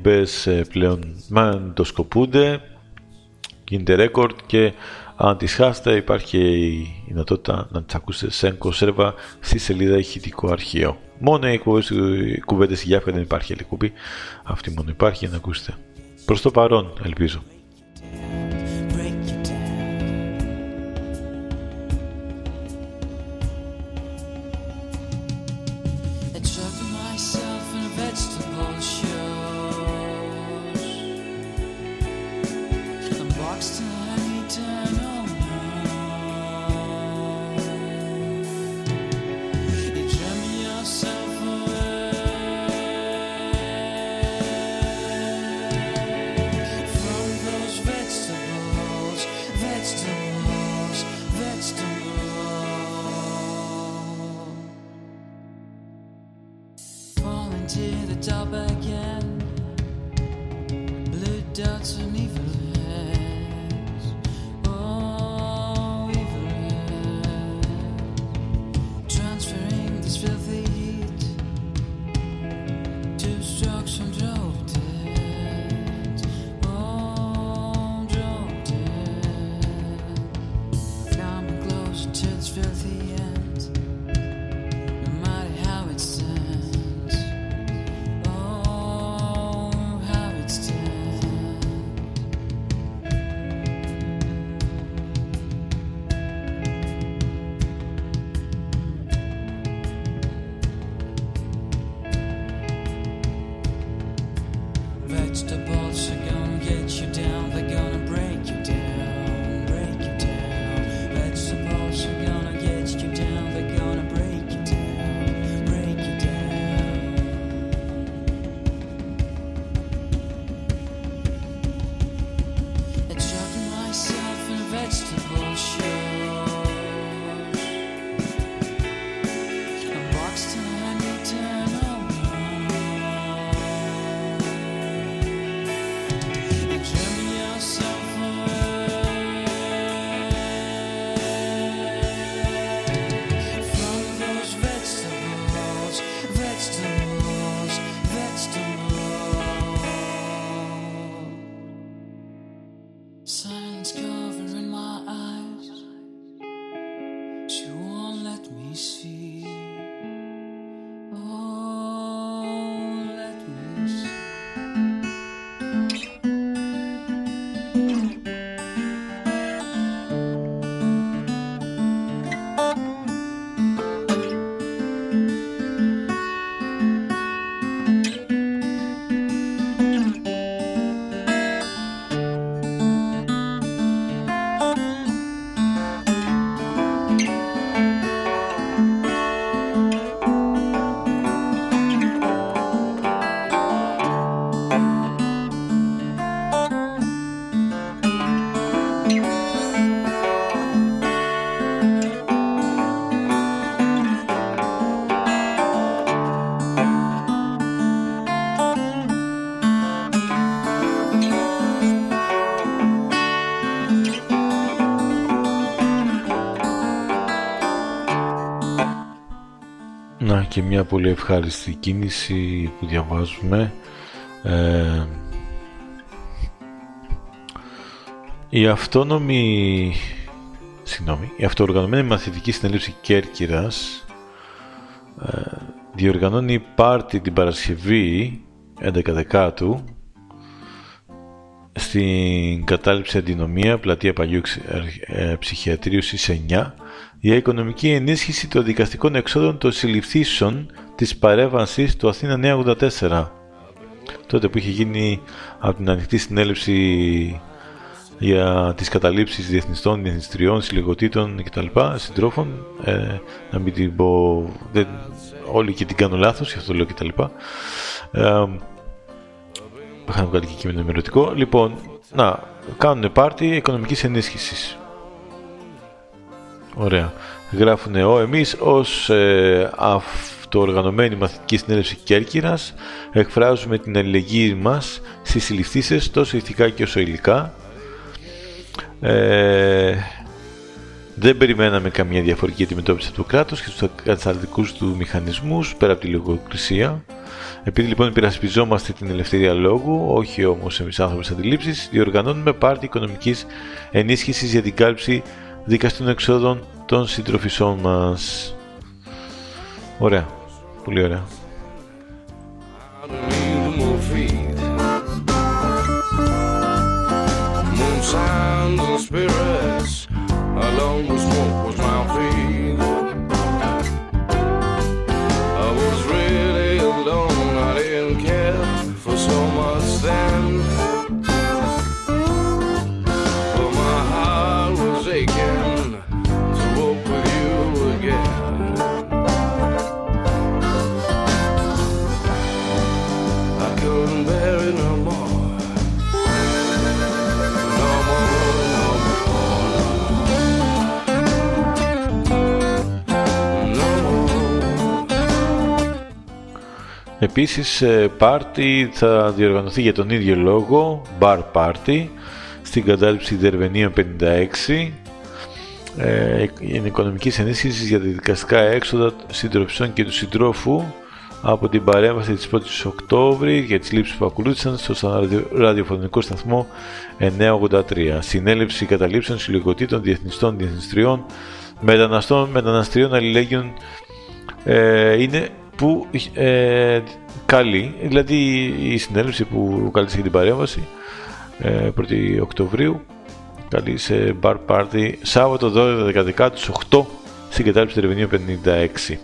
Εκπομπές ε, πλέον μαντοσκοπούνται, γίνεται ρέκορντ και αν τις χάσετε υπάρχει η δυνατότητα να τις ακούσετε σε κονσέρβα στη σελίδα ηχητικό αρχείο. Μόνο οι εκπομπές κουβέντες στη Γιάφκα δεν υπάρχει άλλη κουμπί. Αυτή μόνο υπάρχει για να ακούσετε. Προς το παρόν ελπίζω. Και μια πολύ ευχάριστη κίνηση που διαβάζουμε ε, η αυτόνομη συγγνώμη, η αυτοοργανωμένη μαθητική συνέλευση Κέρκυρας ε, διοργανώνει πάρτι την Παρασκευή 11 Δεκάτου στην κατάληψη αντινομία, πλατεία Παλιού ε, Ψυχιατρίου στις 9, για οικονομική ενίσχυση των δικαστικών εξόδων των συλληφθήσεων της παρέμβασης του Αθήνα 984. Τότε που είχε γίνει από την ανοιχτή συνέλευση για τις καταλήψεις διεθνιστών, διεθνιστριών, συλλογοτήτων κτλ. συντρόφων, ε, να μην την πω, δεν, όλοι και την κάνω λάθος, γι' αυτό λέω κτλ. Ε, είχαν βγάλει και κείμενο ενημερωτικό. Λοιπόν, να, κάνουν πάρτι οικονομικής ενίσχυσης. Ωραία. Γράφουν ο εμείς ως ε, αυτοοργανωμένη μαθητική συνέλευση Κέρκυρας εκφράζουμε την αλληλεγγύη μας στις συλληφθήσεις τόσο ηθικά και όσο υλικά. Ε, δεν περιμέναμε καμία διαφορική αντιμετώπιση του κράτους και στους κατασταλτικούς του μηχανισμούς πέρα από τη λογοκρισία. Επειδή λοιπόν υπερασπιζόμαστε την ελευθερία λόγου, όχι όμως εμείς άνθρωποι αντιλήψει, διοργανώνουμε πάρτι οικονομικής ενίσχυσης για την κάλυψη δικαστικών εξόδων των συντροφισών μας. Ωραία. Πολύ ωραία. Επίσης ε, πάρτι θα διοργανωθεί για τον ίδιο λόγο, bar party, στην κατάληψη Δερβενίων 56, ε, είναι οικονομικής ενίσχυσης για τα δικαστικά έξοδα συντροφισών και του συντρόφου από την παρέμβαση της 1ης Οκτώβρη για τις λήψεις που ακολούθησαν στο ραδιοφωνικό σταθμό 983. Συνέλευση καταλήψεων συλλογοτήτων διεθνιστών διεθνιστριών μεταναστών μεταναστριών αλληλέγγυων ε, είναι που ε, καλεί, δηλαδή η συνέλευση που κάλεσε για την παρέμβαση ε, 1η Οκτωβρίου καλεί σε bar party Σάββατο 12 12 8 στην κατάληψη Ρεβενίου 56.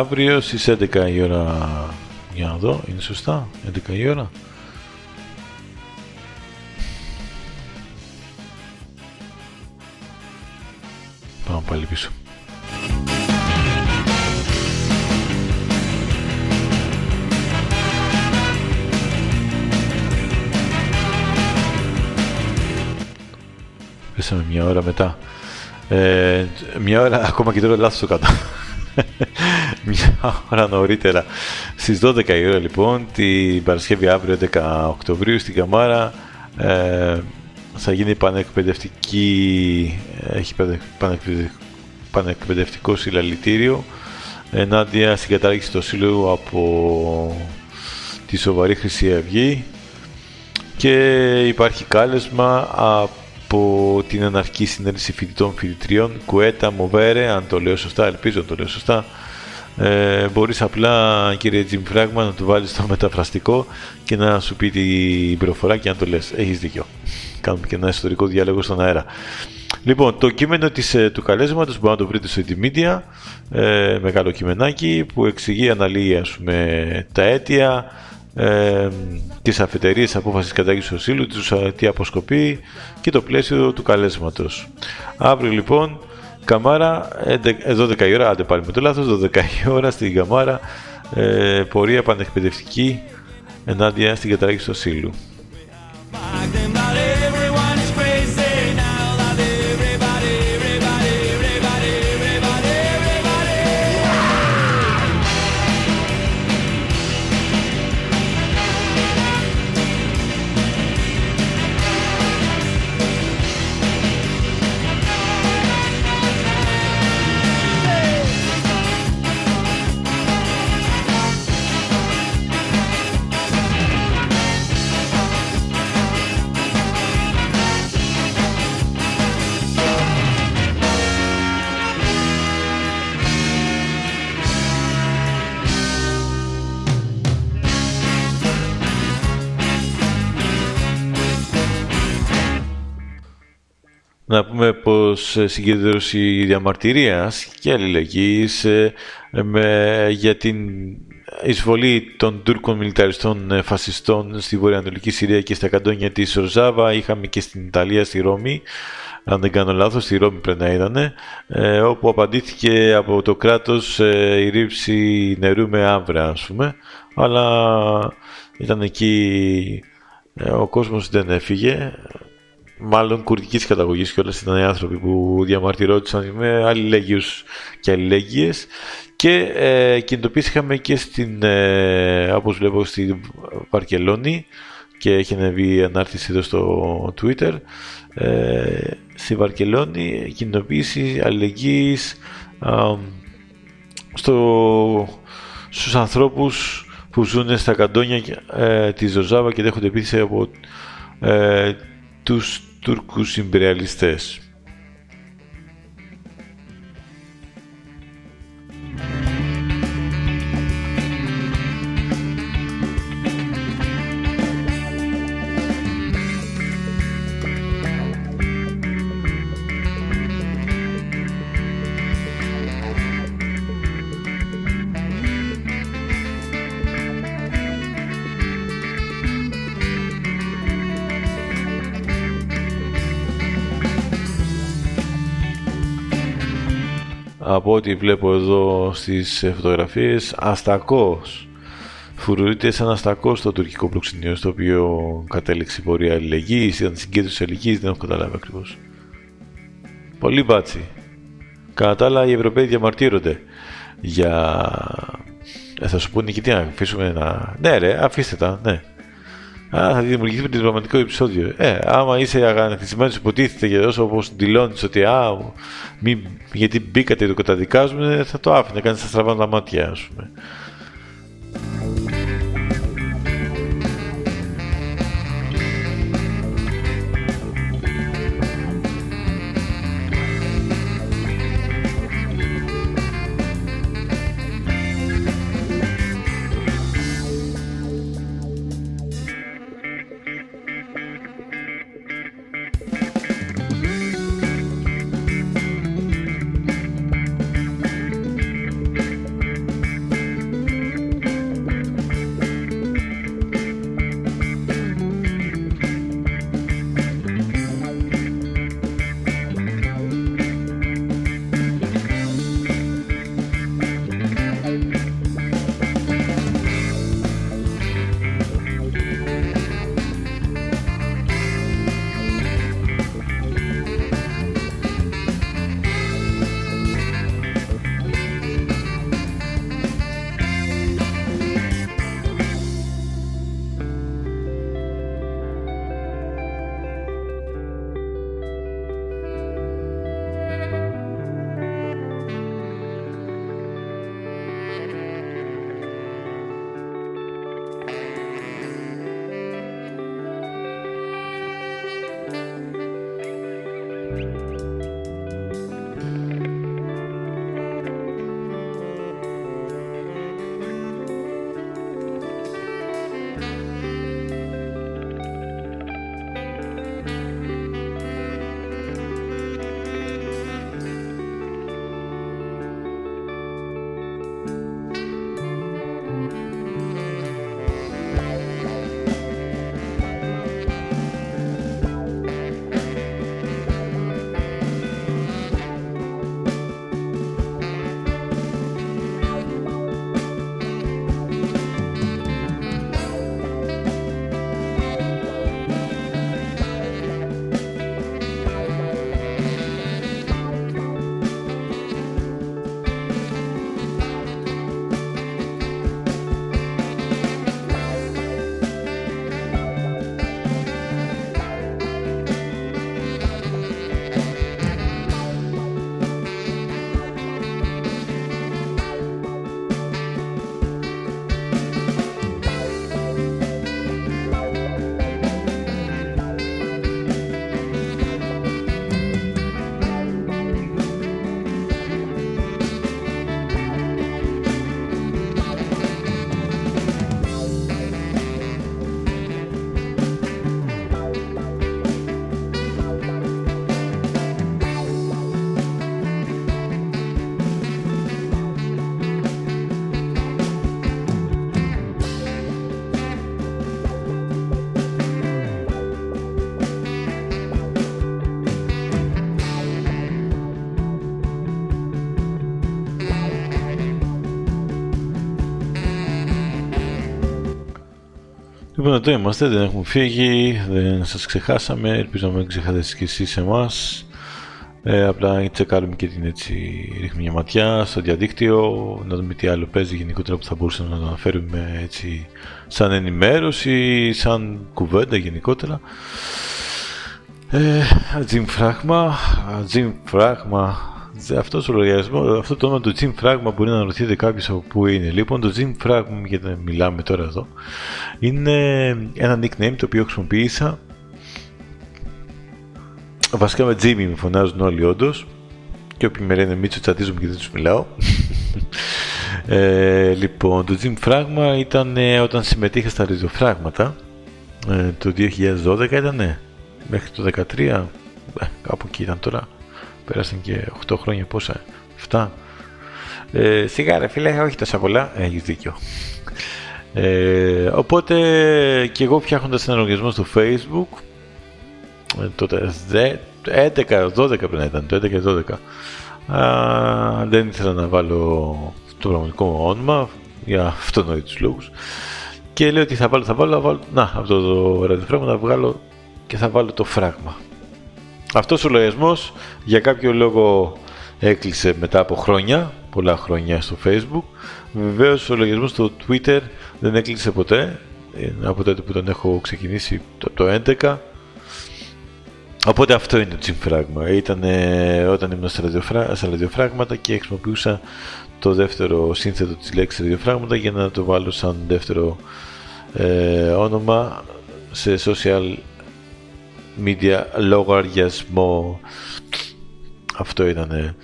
Αύριο στις 11 η ώρα, για να δω, είναι σωστά, 11 η ώρα. Πάμε πάλι πίσω. Πέσαμε μια ώρα μετά. Ε, μια ώρα, ακόμα και τώρα λάθος το κάτω. μια ώρα νωρίτερα. Στις 12 η ώρα λοιπόν, την Παρασκευή αύριο 11 Οκτωβρίου στην Καμάρα ε, θα γίνει πανεκπαιδευτική, έχει πανεκπαιδευτικό συλλαλητήριο ενάντια στην κατάργηση του σύλλογου από τη Σοβαρή Χρυσή Αυγή και υπάρχει κάλεσμα από την Αναρχική Συνέντευξη Φοιτητών Φοιτητριών Κουέτα Μοβέρε, αν το λέω σωστά, ελπίζω να το λέω σωστά. Ε, μπορείς απλά κύριε Τζιμ Φράγμα να του βάλεις το μεταφραστικό και να σου πει την προφορά και να το λες. Έχεις δίκιο. Κάνουμε και ένα ιστορικό διάλογο στον αέρα. Λοιπόν, το κείμενο της, ε, του καλέσματος μπορεί να το βρείτε στο Media, ε, μεγάλο κειμενάκι που εξηγεί, αναλύει ας πούμε, τα αίτια, ε, τις αφετερίες απόφασης κατάγγισης του σύλλου, τους, τι αποσκοπεί και το πλαίσιο του καλέσματος. Αύριο λοιπόν, Καμάρα, 12 ε, η ώρα, άντε πάλι με το λάθος, 12 η ώρα στην Καμάρα, ε, πορεία πανεκπαιδευτική ενάντια στην κατάγγιση του σύλλου. Να πούμε πως ε, συγκέντρωση διαμαρτυρίας και αλληλεγγύης ε, με, για την εισβολή των Τούρκων μιλιταριστών ε, φασιστών στη βορειοανατολική Συρία και στα καντόνια της Ροζάβα είχαμε και στην Ιταλία, στη Ρώμη αν δεν κάνω λάθος, στη Ρώμη πρέπει να ήταν, όπου απαντήθηκε από το κράτος η ρήψη νερού με άμβρα, ας πούμε, αλλά ήταν εκεί, ο κόσμος δεν έφυγε, μάλλον κουρδική καταγωγής και όλα ήταν οι άνθρωποι που διαμαρτυρόντουσαν με αλληλέγγυους και αλληλέγγυες. Και ε, κινητοποίησαμε και στην, ε, όπως βλέπω, στη Βαρκελόνη και έχει ανεβεί ανάρτηση εδώ στο Twitter. Ε, στη Βαρκελόνη κινητοποίησης αλληλεγγύης ε, στο, στους ανθρώπους που ζουν στα καντόνια ε, της Ζωζάβα και δέχονται επίθεση από ε, τους Τούρκους Ιμπεριαλιστές. Από ό,τι βλέπω εδώ στις φωτογραφίες αστακός. Φρουρείται σαν αστακός στο τουρκικό προξενείο στο οποίο κατέληξε η πορεία αλληλεγγύης ήταν συγκέντρωσης αλληλεγγύης δεν έχω καταλάβει ακριβώς. πολύ μπάτσι. Κατά τα άλλα οι Ευρωπαίοι διαμαρτύρονται για ε, θα σου πούνε και τι να αφήσουμε να ναι ρε αφήστε τα ναι Α, θα δημιουργηθεί με δραματικό επεισόδιο. Ε, άμα είσαι αγανακτισμένος, υποτίθεται και όσο όπως δηλώνεις ότι α, μη, γιατί μπήκατε το καταδικάζουμε, θα το άφηνε, κάνει τα στραβά τα μάτια, ας πούμε. Λοιπόν, εδώ είμαστε, δεν έχουμε φύγει, δεν σας ξεχάσαμε, ελπίζω να μην ξεχάσετε και εσείς εμάς. Ε, απλά τσεκάρουμε και την έτσι, ρίχνουμε μια ματιά στο διαδίκτυο, να δούμε τι άλλο παίζει γενικότερα που θα μπορούσαμε να το αναφέρουμε έτσι σαν ενημέρωση, σαν κουβέντα γενικότερα. Ε, Jim Fragma, Jim Fragma, αυτός ο λογαριασμός, αυτό το όνομα του Jim Fragma μπορεί να ρωτήσετε κάποιος από πού είναι. Λοιπόν, το Jim Fragma, γιατί μιλάμε τώρα εδώ, είναι ένα nickname το οποίο χρησιμοποίησα Βασικά με Jimmy με φωνάζουν όλοι όντως. Και όποιοι με λένε Μίτσο τσατίζομαι και δεν τους μιλάω. ε, λοιπόν, το Jim Fragma ήταν ε, όταν συμμετείχα στα ριζοφράγματα ε, το 2012 ήταν μέχρι το 2013 ε, κάπου εκεί ήταν τώρα πέρασαν και 8 χρόνια πόσα 7 ε, σιγά ρε φίλε όχι τόσα πολλά ε, έχεις δίκιο ε, οπότε και εγώ φτιάχνοντας ένα λογαριασμό στο facebook ε, τότε 11, 12 πρέπει να ήταν, το 11 και 12. Α, δεν ήθελα να βάλω το πραγματικό μου όνομα για αυτονόητους λόγους και λέω ότι θα βάλω, θα βάλω, θα βάλω να, αυτό το ραδιοφράγμα να βγάλω και θα βάλω το φράγμα. Αυτός ο λογαριασμός για κάποιο λόγο έκλεισε μετά από χρόνια, πολλά χρόνια στο facebook. Βεβαίως ο λογαριασμός στο twitter δεν έκλεισε ποτέ, ε, από τότε που τον έχω ξεκινήσει το, το 11 Οπότε αυτό είναι το τσιμφράγμα. Ήταν όταν ήμουν στα, ραδιοφρά, ραδιοφράγματα και χρησιμοποιούσα το δεύτερο σύνθετο της λέξης ραδιοφράγματα για να το βάλω σαν δεύτερο ε, όνομα σε social media λογαριασμό. Αυτό ήταν.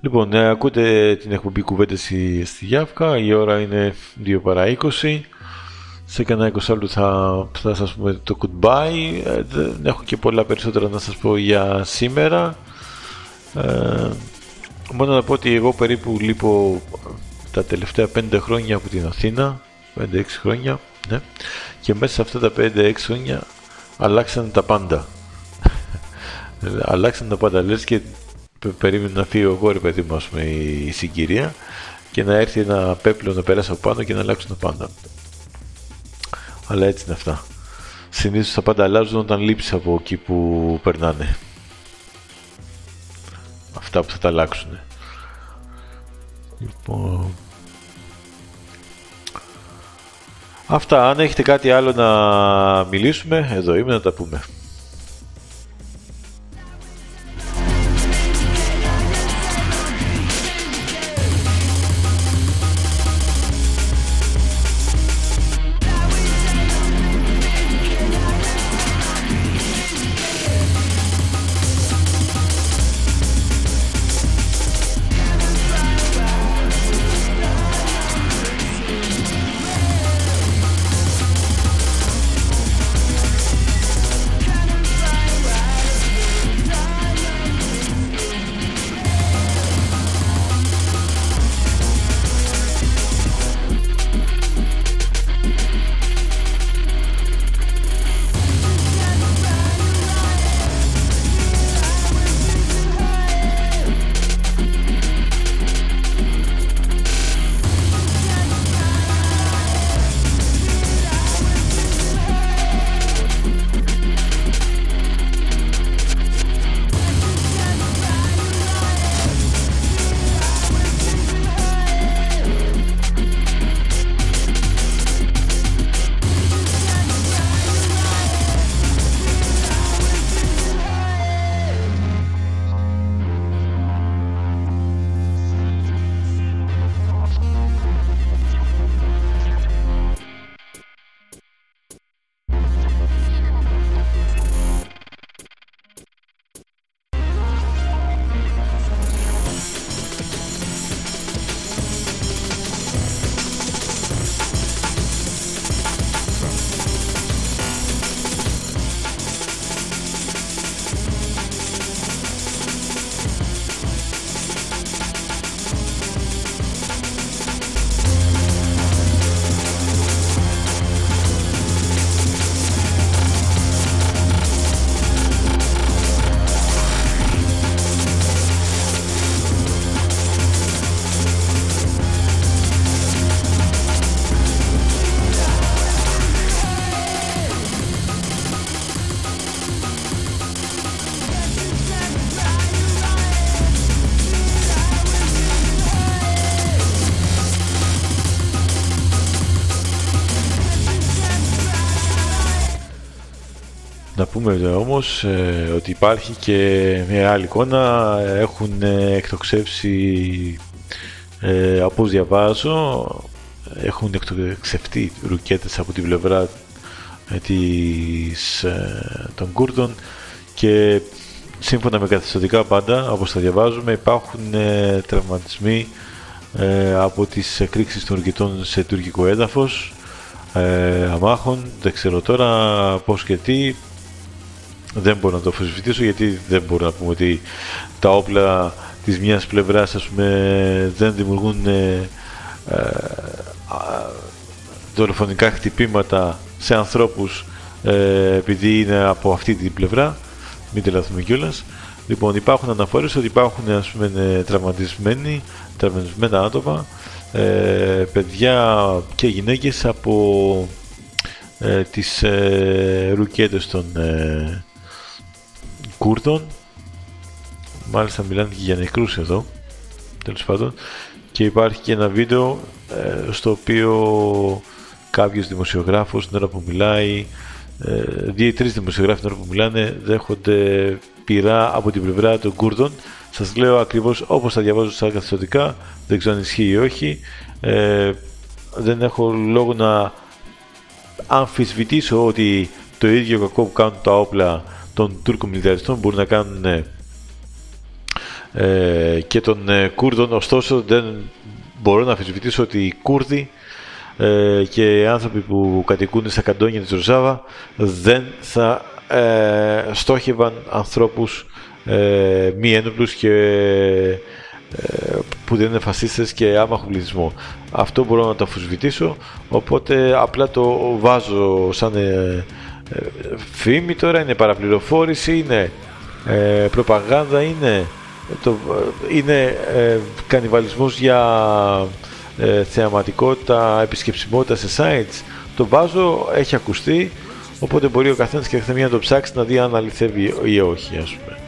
Λοιπόν, ε, ακούτε την εκπομπή κουβέντες στη Γιάφκα. Η ώρα είναι 2 παρά 20 σε κανένα 20 λεπτό θα, θα σας πούμε το goodbye. Ε, δεν έχω και πολλά περισσότερα να σας πω για σήμερα. Ε, μόνο να πω ότι εγώ περίπου λείπω τα τελευταία 5 χρόνια από την Αθήνα. 5-6 χρόνια. Ναι. Και μέσα σε αυτά τα 5-6 χρόνια αλλάξαν τα πάντα. αλλάξαν τα πάντα. Λες και περίμενα να φύγω εγώ ρε παιδί μου η συγκυρία και να έρθει ένα πέπλο να περάσει από πάνω και να αλλάξουν τα πάντα. Αλλά έτσι είναι αυτά. Συνήθως τα πάντα αλλάζουν όταν λείψεις από εκεί που περνάνε. Αυτά που θα τα αλλάξουν. Λοιπόν... Αυτά, αν έχετε κάτι άλλο να μιλήσουμε, εδώ είμαι να τα πούμε. Όμως ε, ότι υπάρχει και μια άλλη εικόνα. Έχουν ε, εκτοξεύσει, ε, από διαβάζω, έχουν εκτοξευτεί ρουκέτες από την πλευρά ε, της, των Κούρδων και σύμφωνα με καθιστοτικά πάντα, όπως τα διαβάζουμε, υπάρχουν τραυματισμοί από τις εκρήξεις των ρουκετών σε τουρκικό έδαφος αμάχων. Δεν ξέρω τώρα πώς και τι δεν μπορώ να το αφισβητήσω γιατί δεν μπορώ να πούμε ότι τα όπλα της μιας πλευράς ας πούμε, δεν δημιουργούν ε, ε, δολοφονικά χτυπήματα σε ανθρώπους ε, επειδή είναι από αυτή την πλευρά μην τελαθούμε κιόλας. Λοιπόν, υπάρχουν αναφορές ότι υπάρχουν ας πούμε, τραυματισμένοι, τραυματισμένα άτομα, ε, παιδιά και γυναίκες από ε, τις ε, ρουκέτες των Κούρδων. Μάλιστα μιλάνε και για νεκρούς εδώ, τέλος πάντων. Και υπάρχει και ένα βίντεο ε, στο οποίο κάποιος δημοσιογράφος την ώρα που μιλάει, ε, δύο ή τρεις δημοσιογράφοι την ώρα που μιλάνε δέχονται πειρά από την πλευρά των Κούρδων. Σας λέω ακριβώς όπως τα διαβάζω στα καθιστοτικά, δεν ξέρω αν ισχύει ή όχι. Ε, δεν έχω λόγο να αμφισβητήσω ότι το ίδιο κακό που κάνουν τα όπλα των Τούρκων μιλιταριστών μπορούν να κάνουν ε, και των ε, Κούρδων. Ωστόσο, δεν μπορώ να αφισβητήσω ότι οι Κούρδοι ε, και οι άνθρωποι που κατοικούν στα καντόνια της Ροζάβα δεν θα ε, στόχευαν ανθρώπους ε, μη ένοπλους και ε, που δεν είναι φασίστες και άμαχο πληθυσμό. Αυτό μπορώ να το αφισβητήσω, οπότε απλά το βάζω σαν φήμη τώρα, είναι παραπληροφόρηση, είναι ε, προπαγάνδα, είναι, το, είναι ε, κανιβαλισμός για ε, θεαματικότητα, επισκεψιμότητα σε sites. Το βάζω, έχει ακουστεί, οπότε μπορεί ο καθένας και καθεμία να το ψάξει να δει αν αληθεύει ή όχι, ας πούμε.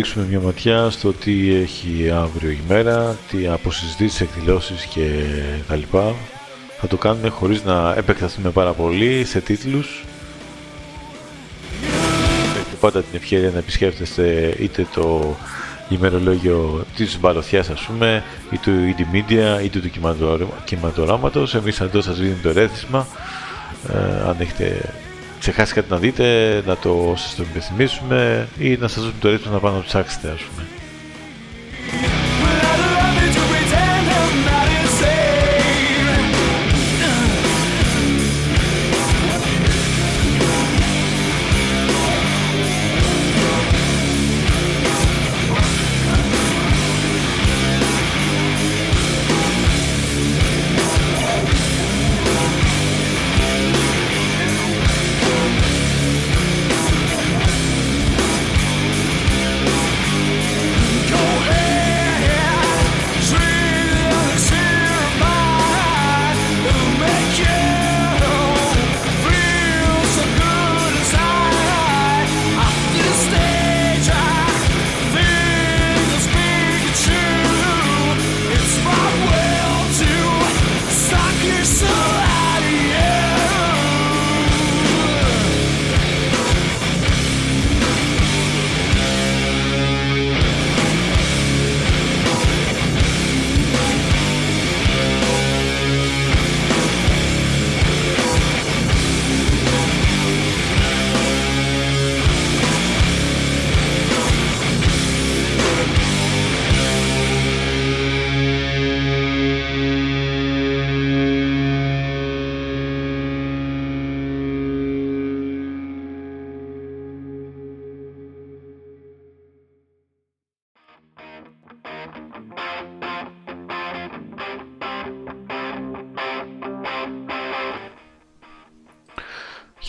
Ρίξουμε μια ματιά στο τι έχει αύριο η μέρα, τι αποσυζητήσεις, εκδηλώσεις και τα λοιπά. Θα το κάνουμε χωρίς να επεκταθούμε πάρα πολύ σε τίτλους. Έχετε πάντα την ευκαιρία να επισκέφτεστε είτε το ημερολόγιο της Βαλωθιάς ας πούμε, ή του Indie Media, ή του κινηματοράματος. Εμείς εδώ σας δίνουμε το ερέθισμα. Ε, αν έχετε ξεχάσει κάτι να δείτε, να το σας το υπενθυμίσουμε ή να σας δώσουμε το ρίτο να πάω να ψάξετε ας πούμε.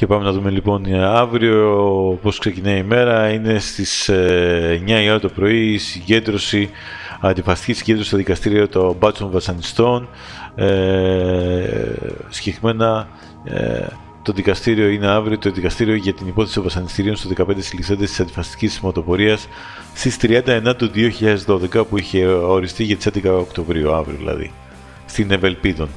Και πάμε να δούμε λοιπόν αύριο πώς ξεκινάει η μέρα. Είναι στις 9 ε, η ώρα το πρωί η συγκέντρωση, αντιφαστική συγκέντρωση στο δικαστήριο των Μπάτσων Βασανιστών. Ε, συγκεκριμένα ε, το δικαστήριο είναι αύριο το δικαστήριο για την υπόθεση των βασανιστήριων στο 15 συλληφθέντες της αντιφασιστικής μοτοπορίας στις 31 του 2012 που είχε οριστεί για τις 11 Οκτωβρίου αύριο δηλαδή στην Ευελπίδων.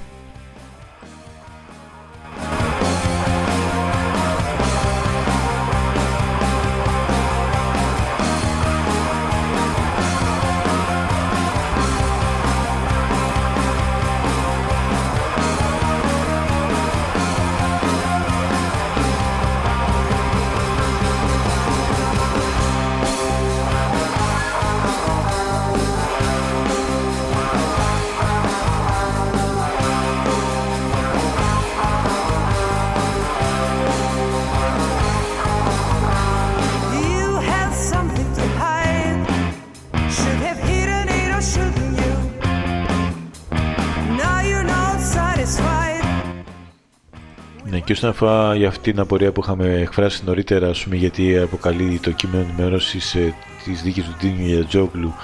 Όσον αφορά για αυτή την απορία που είχαμε εκφράσει νωρίτερα, πούμε, γιατί αποκαλεί το κείμενο ενημέρωσης ε, της δίκης του Τίνιου Γιατζόγλου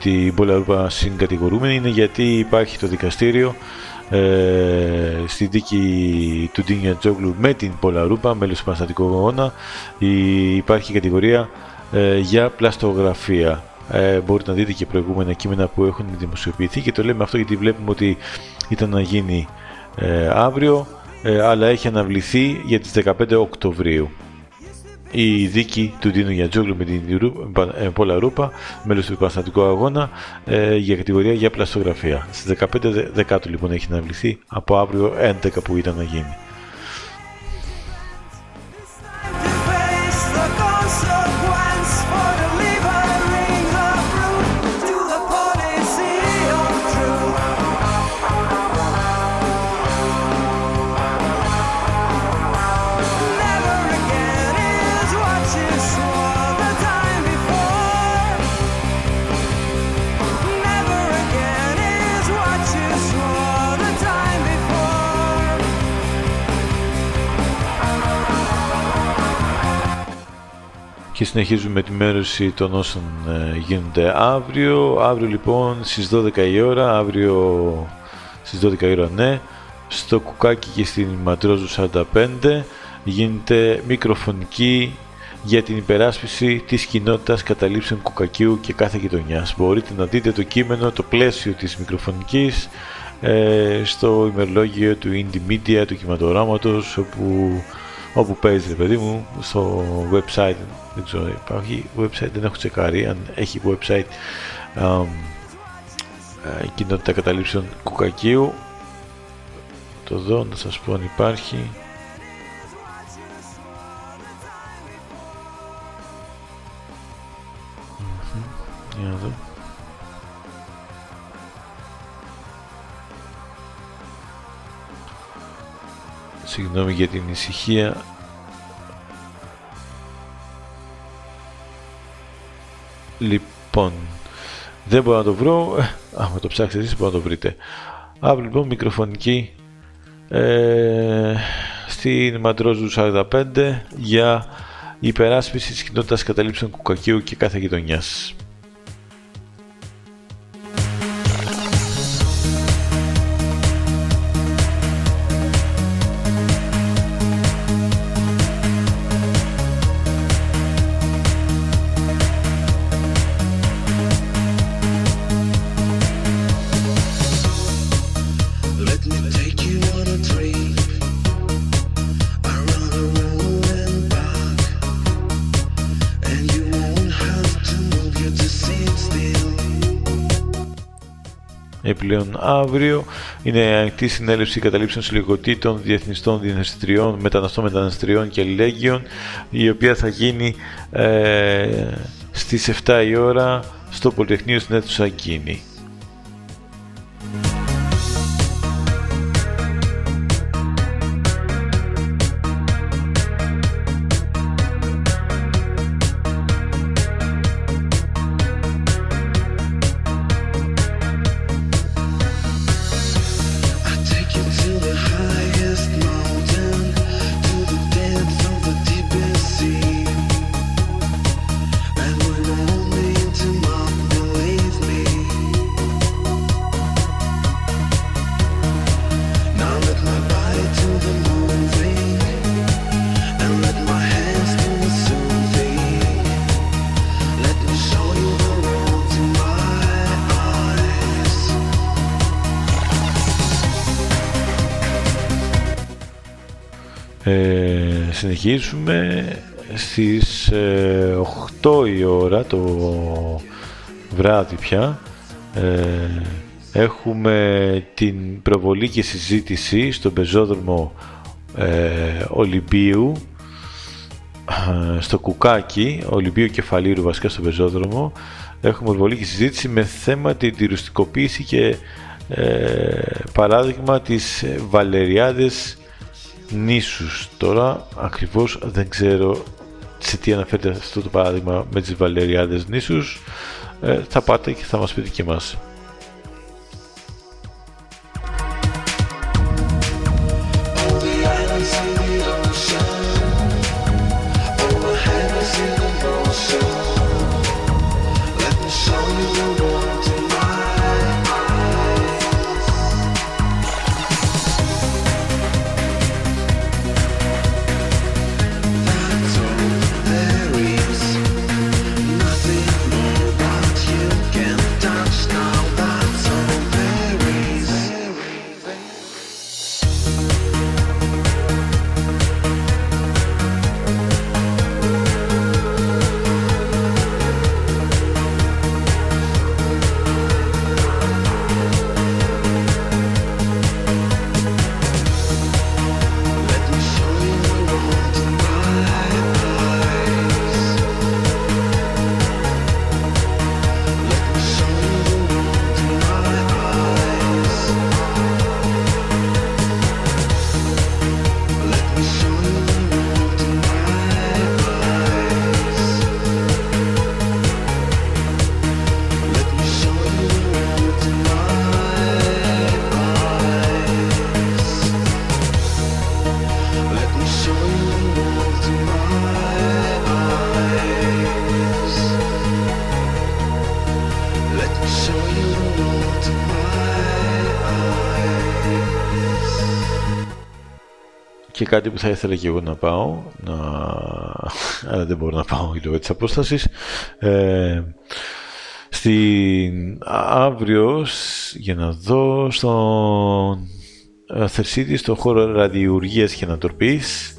την Πολαρούπα συγκατηγορούμενη, είναι γιατί υπάρχει το δικαστήριο ε, στη δίκη του Τίνιου Γιατζόγλου με την Πολαρούπα, μέλο του Παναστατικού Αγώνα. Υπάρχει κατηγορία ε, για πλαστογραφία. Ε, μπορείτε να δείτε και προηγούμενα κείμενα που έχουν δημοσιοποιηθεί και το λέμε αυτό γιατί βλέπουμε ότι ήταν να γίνει ε, αύριο ε, αλλά έχει αναβληθεί για τις 15 Οκτωβρίου. Η δίκη του Ντίνου Γιατζόγλου με την ε, Πόλα Ρούπα, μέλος του Επαναστατικού Αγώνα, ε, για κατηγορία για πλαστογραφία. Στις 15 Δεκάτου λοιπόν έχει αναβληθεί από αύριο 11 που ήταν να γίνει. Και συνεχίζουμε με τη μέρωση των όσων ε, γίνονται αύριο. Αύριο λοιπόν στις 12 η ώρα, αύριο στις 12 η ώρα ναι, στο Κουκάκι και στην Ματρόζου 45 γίνεται μικροφωνική για την υπεράσπιση της κοινότητας καταλήψεων κουκακίου και κάθε γειτονιάς. Μπορείτε να δείτε το κείμενο, το πλαίσιο της μικροφωνικής ε, στο ημερολόγιο του Indie Media, του κυματοράματος, όπου όπου παίζεις, παιδί μου, στο website, δεν ξέρω, υπάρχει website, δεν έχω τσεκάρει, αν έχει website η κοινότητα καταλήψεων κουκακίου, το δω, να σας πω αν υπάρχει. Για να δω. Συγγνώμη για την ησυχία. Λοιπόν, δεν μπορώ να το βρω. Ε, άμα το ψάξετε εσείς μπορείτε να το βρείτε. Αύριο λοιπόν μικροφωνική ε, στην Μαντρόζου 45 για υπεράσπιση της κοινότητας καταλήψεων κουκακίου και κάθε γειτονιάς. Πλέον αύριο. Είναι ανοιχτή συνέλευση καταλήψεων συλλογωτήτων, διεθνιστών διεθνιστριών, μεταναστών μεταναστριών και αλληλέγγυων, η οποία θα γίνει ε, στις 7 η ώρα στο Πολυτεχνείο στην αίθουσα Κίνη. Συνεχίζουμε στις 8 η ώρα το βράδυ πια. Έχουμε την προβολή και συζήτηση στον πεζόδρομο Ολυμπίου στο Κουκάκι, Ολυμπίου Κεφαλήρου βασικά στο πεζόδρομο. Έχουμε προβολή και συζήτηση με θέμα την τυριστικοποίηση και ε, παράδειγμα της Βαλεριάδες νήσους. Τώρα ακριβώς δεν ξέρω σε τι αναφέρεται αυτό το παράδειγμα με τις Βαλεριάδες νήσους. Ε, θα πάτε και θα μας πείτε και εμάς. Κάτι που θα ήθελα και εγώ να πάω, να... αλλά δεν μπορώ να πάω λόγω της απόστασης. Ε, στην αύριο, για να δω, στο Θερσίδη, στο χώρο ραδιουργίας και ανατροπής,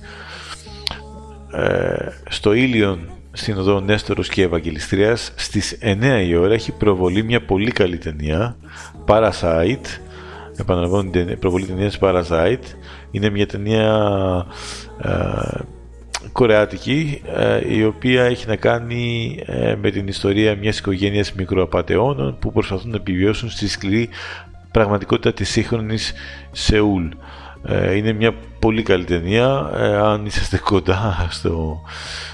ε, στο Ήλιον, στην οδό Νέστορος και Ευαγγελιστρίας, στις 9 η ώρα έχει προβολή μια πολύ καλή ταινία, Parasite, επαναλαμβάνω την προβολή ταινίας Parasite, είναι μια ταινία ε, κορεάτικη ε, η οποία έχει να κάνει ε, με την ιστορία μιας οικογένειας μικροαπατεώνων που προσπαθούν να επιβιώσουν στη σκληρή πραγματικότητα της σύγχρονης Σεούλ. Ε, είναι μια πολύ καλή ταινία. αν είσαστε κοντά στο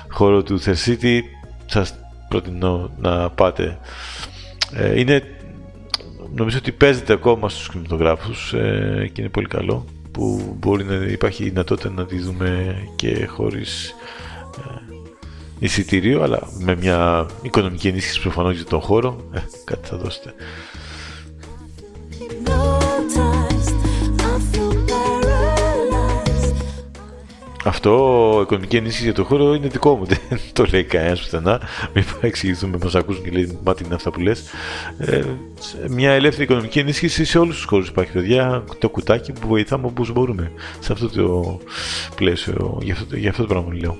χώρο του Θερσίτη σας προτείνω να πάτε. είναι νομίζω ότι παίζεται ακόμα στους κινηματογράφους και είναι πολύ καλό που μπορεί να υπάρχει δυνατότητα να τη δούμε και χωρίς ε, εισιτήριο αλλά με μια οικονομική ενίσχυση προφανώς για τον χώρο. Ε, κάτι θα δώσετε Αυτό, οικονομική ενίσχυση για το χώρο, είναι δικό μου. Δεν το λέει κανένας πουθενά. Μην εξηγηθούμε, μα ακούσουν και λέει Μα τι είναι αυτά που λες. Ε, μια ελεύθερη οικονομική ενίσχυση σε όλους τους χώρους υπάρχει, παιδιά. Το κουτάκι που βοηθάμε όπως μπορούμε. Σε αυτό το πλαίσιο, για αυτό, για αυτό το πράγμα λέω.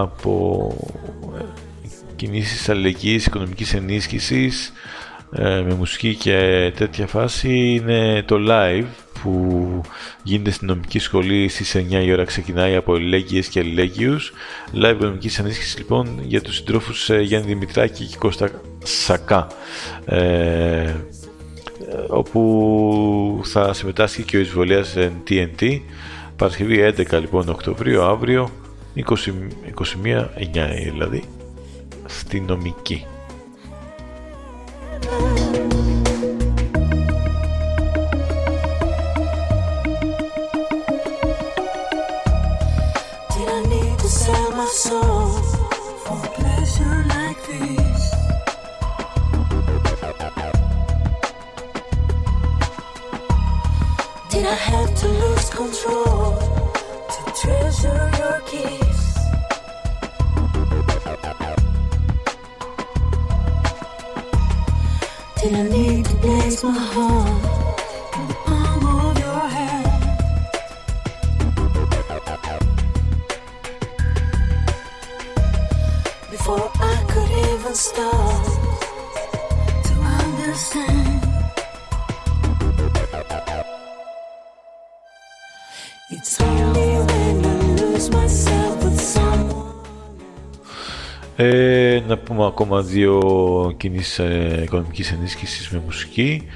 Από ε, κινήσεις αλληλεγγύης, οικονομικής ενίσχυσης ε, με μουσική και τέτοια φάση. Είναι το live που γίνεται στην νομική σχολή στις 9 η ώρα. Ξεκινάει από αλληλέγγυες και αλληλέγγυους. Live οικονομικής ενίσχυσης λοιπόν για τους συντρόφους ε, Γιάννη Δημητράκη και Κώστα Σακά. Ε, όπου θα συμμετάσχει και ο εισβολέας TNT Παρασκευή 11 λοιπόν Οκτωβρίου αύριο 21-9 δηλαδή στη νομική. Did I have control? Did I need to blaze my heart? Ε, να πούμε ακόμα δύο κινήσεις ε, οικονομικής ενίσχυσης με μουσική.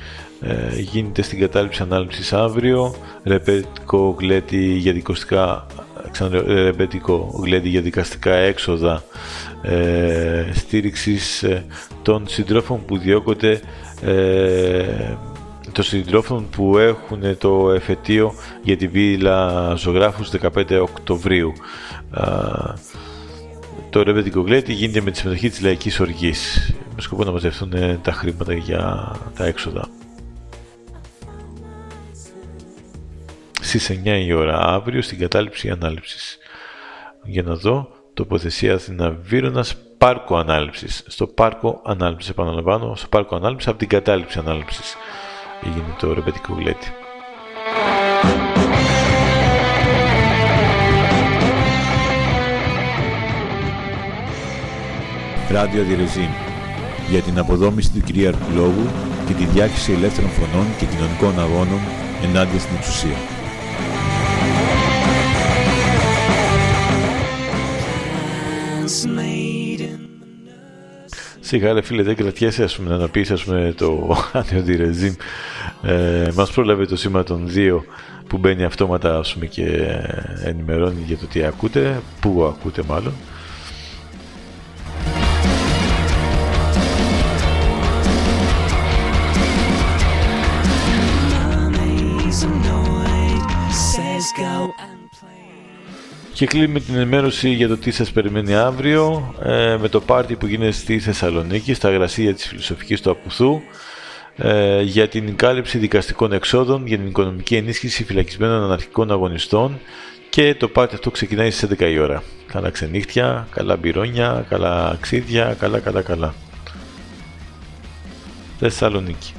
Ε, γίνεται στην κατάληψη ανάληψης αύριο. Ρεπέτικο γλέτη για δικοστικά ξαναλέω, ρεμπέτικο γλέντι για δικαστικά έξοδα ε, στήριξης ε, των συντρόφων που διώκονται ε, των συντρόφων που έχουν το εφετείο για τη βίλα ζωγράφους 15 Οκτωβρίου. Το ρεμπέτικο γλέτι γίνεται με τη συμμετοχή της λαϊκής οργής με σκοπό να μαζευτούν τα χρήματα για τα έξοδα. στις 9 η ώρα αύριο στην κατάληψη ανάληψης. Για να δω τοποθεσία Αθήνα Βύρονας πάρκο ανάληψης. Στο πάρκο ανάληψης, επαναλαμβάνω, στο πάρκο ανάληψης από την κατάληψη ανάληψης έγινε το ρεμπετικό γλέτι. Ράδιο Διρεζίν για την αποδόμηση του κυρίαρχου λόγου και τη διάχυση ελεύθερων φωνών και κοινωνικών αγώνων ενάντια στην εξουσία. Σιγά ρε φίλε δεν κρατιέσαι ας πούμε, να πεις ας πούμε το αντιρεζίμ ε, μας πρόλαβε το σήμα των δύο που μπαίνει αυτόματα ας πούμε, και ενημερώνει για το τι ακούτε, πού ακούτε μάλλον Και κλείνουμε την ενημέρωση για το τι σας περιμένει αύριο ε, με το πάρτι που γίνεται στη Θεσσαλονίκη, στα γρασίδια της Φιλοσοφικής του Απουθού ε, για την κάλυψη δικαστικών εξόδων, για την οικονομική ενίσχυση φυλακισμένων αναρχικών αγωνιστών και το πάρτι αυτό ξεκινάει στις 11 η ώρα. Καλά ξενύχτια, καλά μπυρόνια, καλά αξίδια, καλά καλά καλά. Θεσσαλονίκη.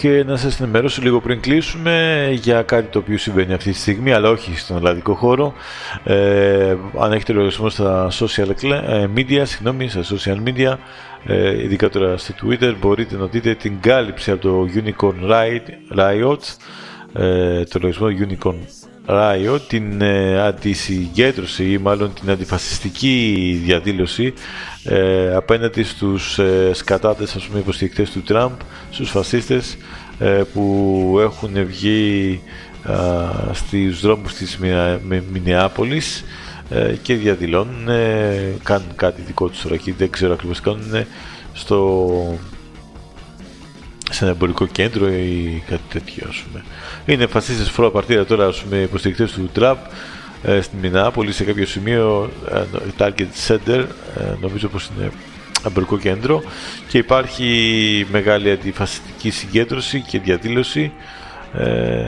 Και να σας ενημερώσω λίγο πριν κλείσουμε για κάτι το οποίο συμβαίνει αυτή τη στιγμή αλλά όχι στον ελλαδικό χώρο. Ε, αν έχετε λογαριασμό στα social ε, media, συγγνώμη, στα social media ε, ειδικά τώρα στο Twitter μπορείτε να δείτε την κάλυψη από το Unicorn Riot ε, το λογαριασμό Unicorn Riot την ε, αντισυγκέντρωση ή μάλλον την αντιφασιστική διαδήλωση ε, απέναντι στους ε, σκατάτες ας πούμε υποστηρικτές του Τραμπ στους φασίστες ε, που έχουν βγει ε, στους δρόμους της Μινεάπολης ε, και διαδηλώνουν κάνουν κάτι δικό τους τώρα εκεί δεν ξέρω ακριβώς κάνουν στο σε ένα εμπορικό κέντρο ή κάτι τέτοιο ας πούμε. Είναι φασίστες φρόα παρτίδα τώρα ας πούμε υποστηρικτές του Τραμπ ε, στην Μινεάπολη σε κάποιο σημείο ε, Target Center ε, νομίζω πως είναι εμπορικό κέντρο και υπάρχει μεγάλη αντιφασιστική συγκέντρωση και διαδήλωση ε,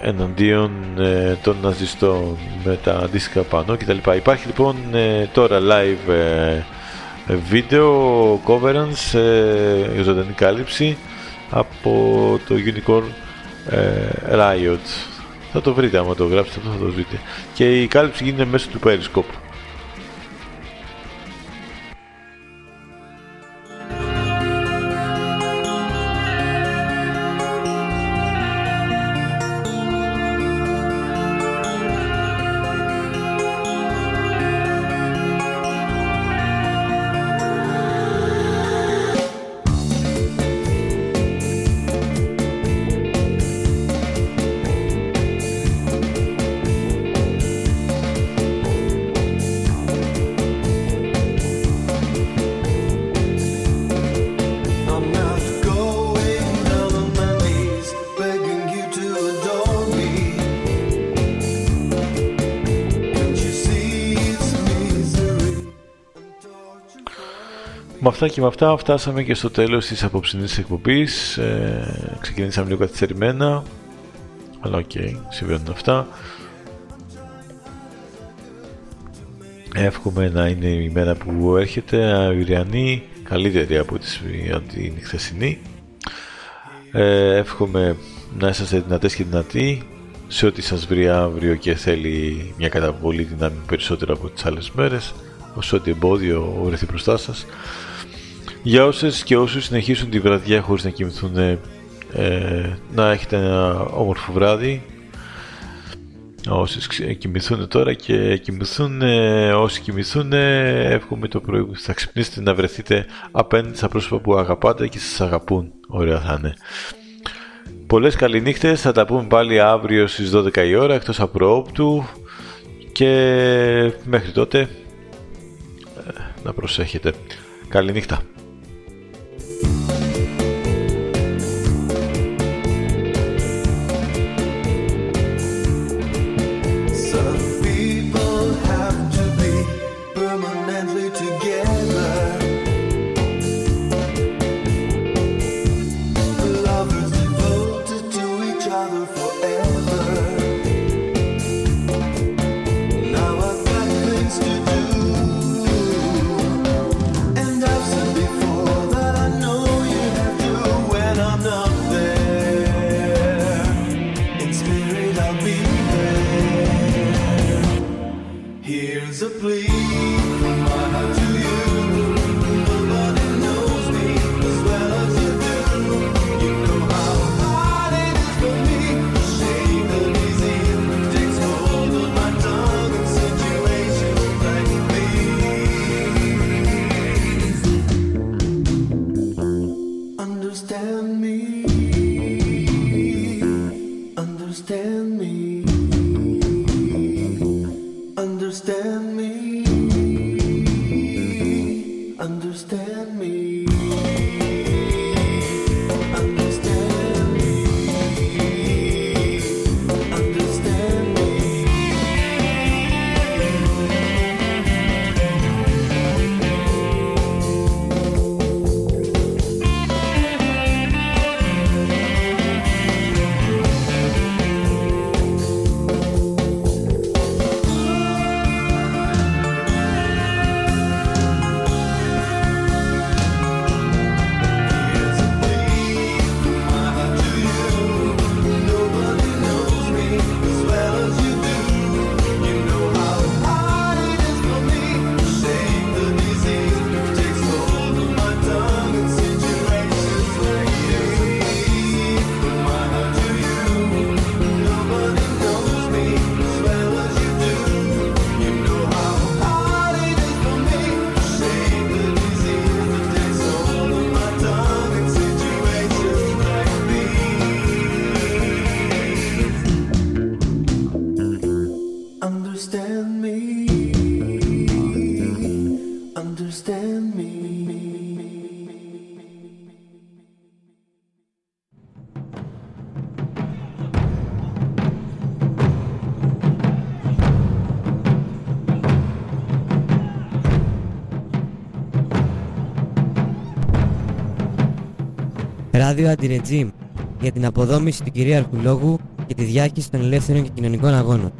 εναντίον ε, των ναζιστών με τα αντίστοιχα πάνω κτλ. Υπάρχει λοιπόν ε, τώρα live βίντεο coverance, ε, ζωντανή κάλυψη από το Unicorn Riot Θα το βρείτε, άμα το γράψετε αυτό θα το βρείτε. Και η κάλυψη γίνεται μέσω του Periscope. Αυτά και με αυτά φτάσαμε και στο τέλος της απόψινής εκπομπής. Ε, ξεκινήσαμε λίγο καθυστερημένα. Αλλά οκ, συμβαίνουν αυτά. Εύχομαι να είναι η μέρα που έρχεται αυριανή, καλύτερη από τις- από την χθεσινή. Ε, εύχομαι να είσαστε δυνατές και δυνατοί σε ό,τι σας βρει αύριο και θέλει μια καταβολή δύναμη περισσότερο από τις άλλες μέρες όσο ό,τι εμπόδιο βρεθεί μπροστά σας. Για όσες και όσους συνεχίσουν τη βραδιά χωρίς να κοιμηθούν ε, να έχετε ένα όμορφο βράδυ όσοι ξε- κοιμηθούν τώρα και κοιμηθούν ε, όσοι κοιμηθούν ε, εύχομαι το πρωί που θα ξυπνήσετε να βρεθείτε απέναντι στα πρόσωπα που αγαπάτε και σας αγαπούν ωραία θα είναι Πολλές καληνύχτες, θα τα πούμε πάλι αύριο στις 12 η ώρα εκτός απροόπτου και μέχρι τότε ε, να προσέχετε. Καληνύχτα. Ράδιο Αντιρετζίμ για την αποδόμηση του κυρίαρχου λόγου και τη διάχυση των ελεύθερων και κοινωνικών αγώνων.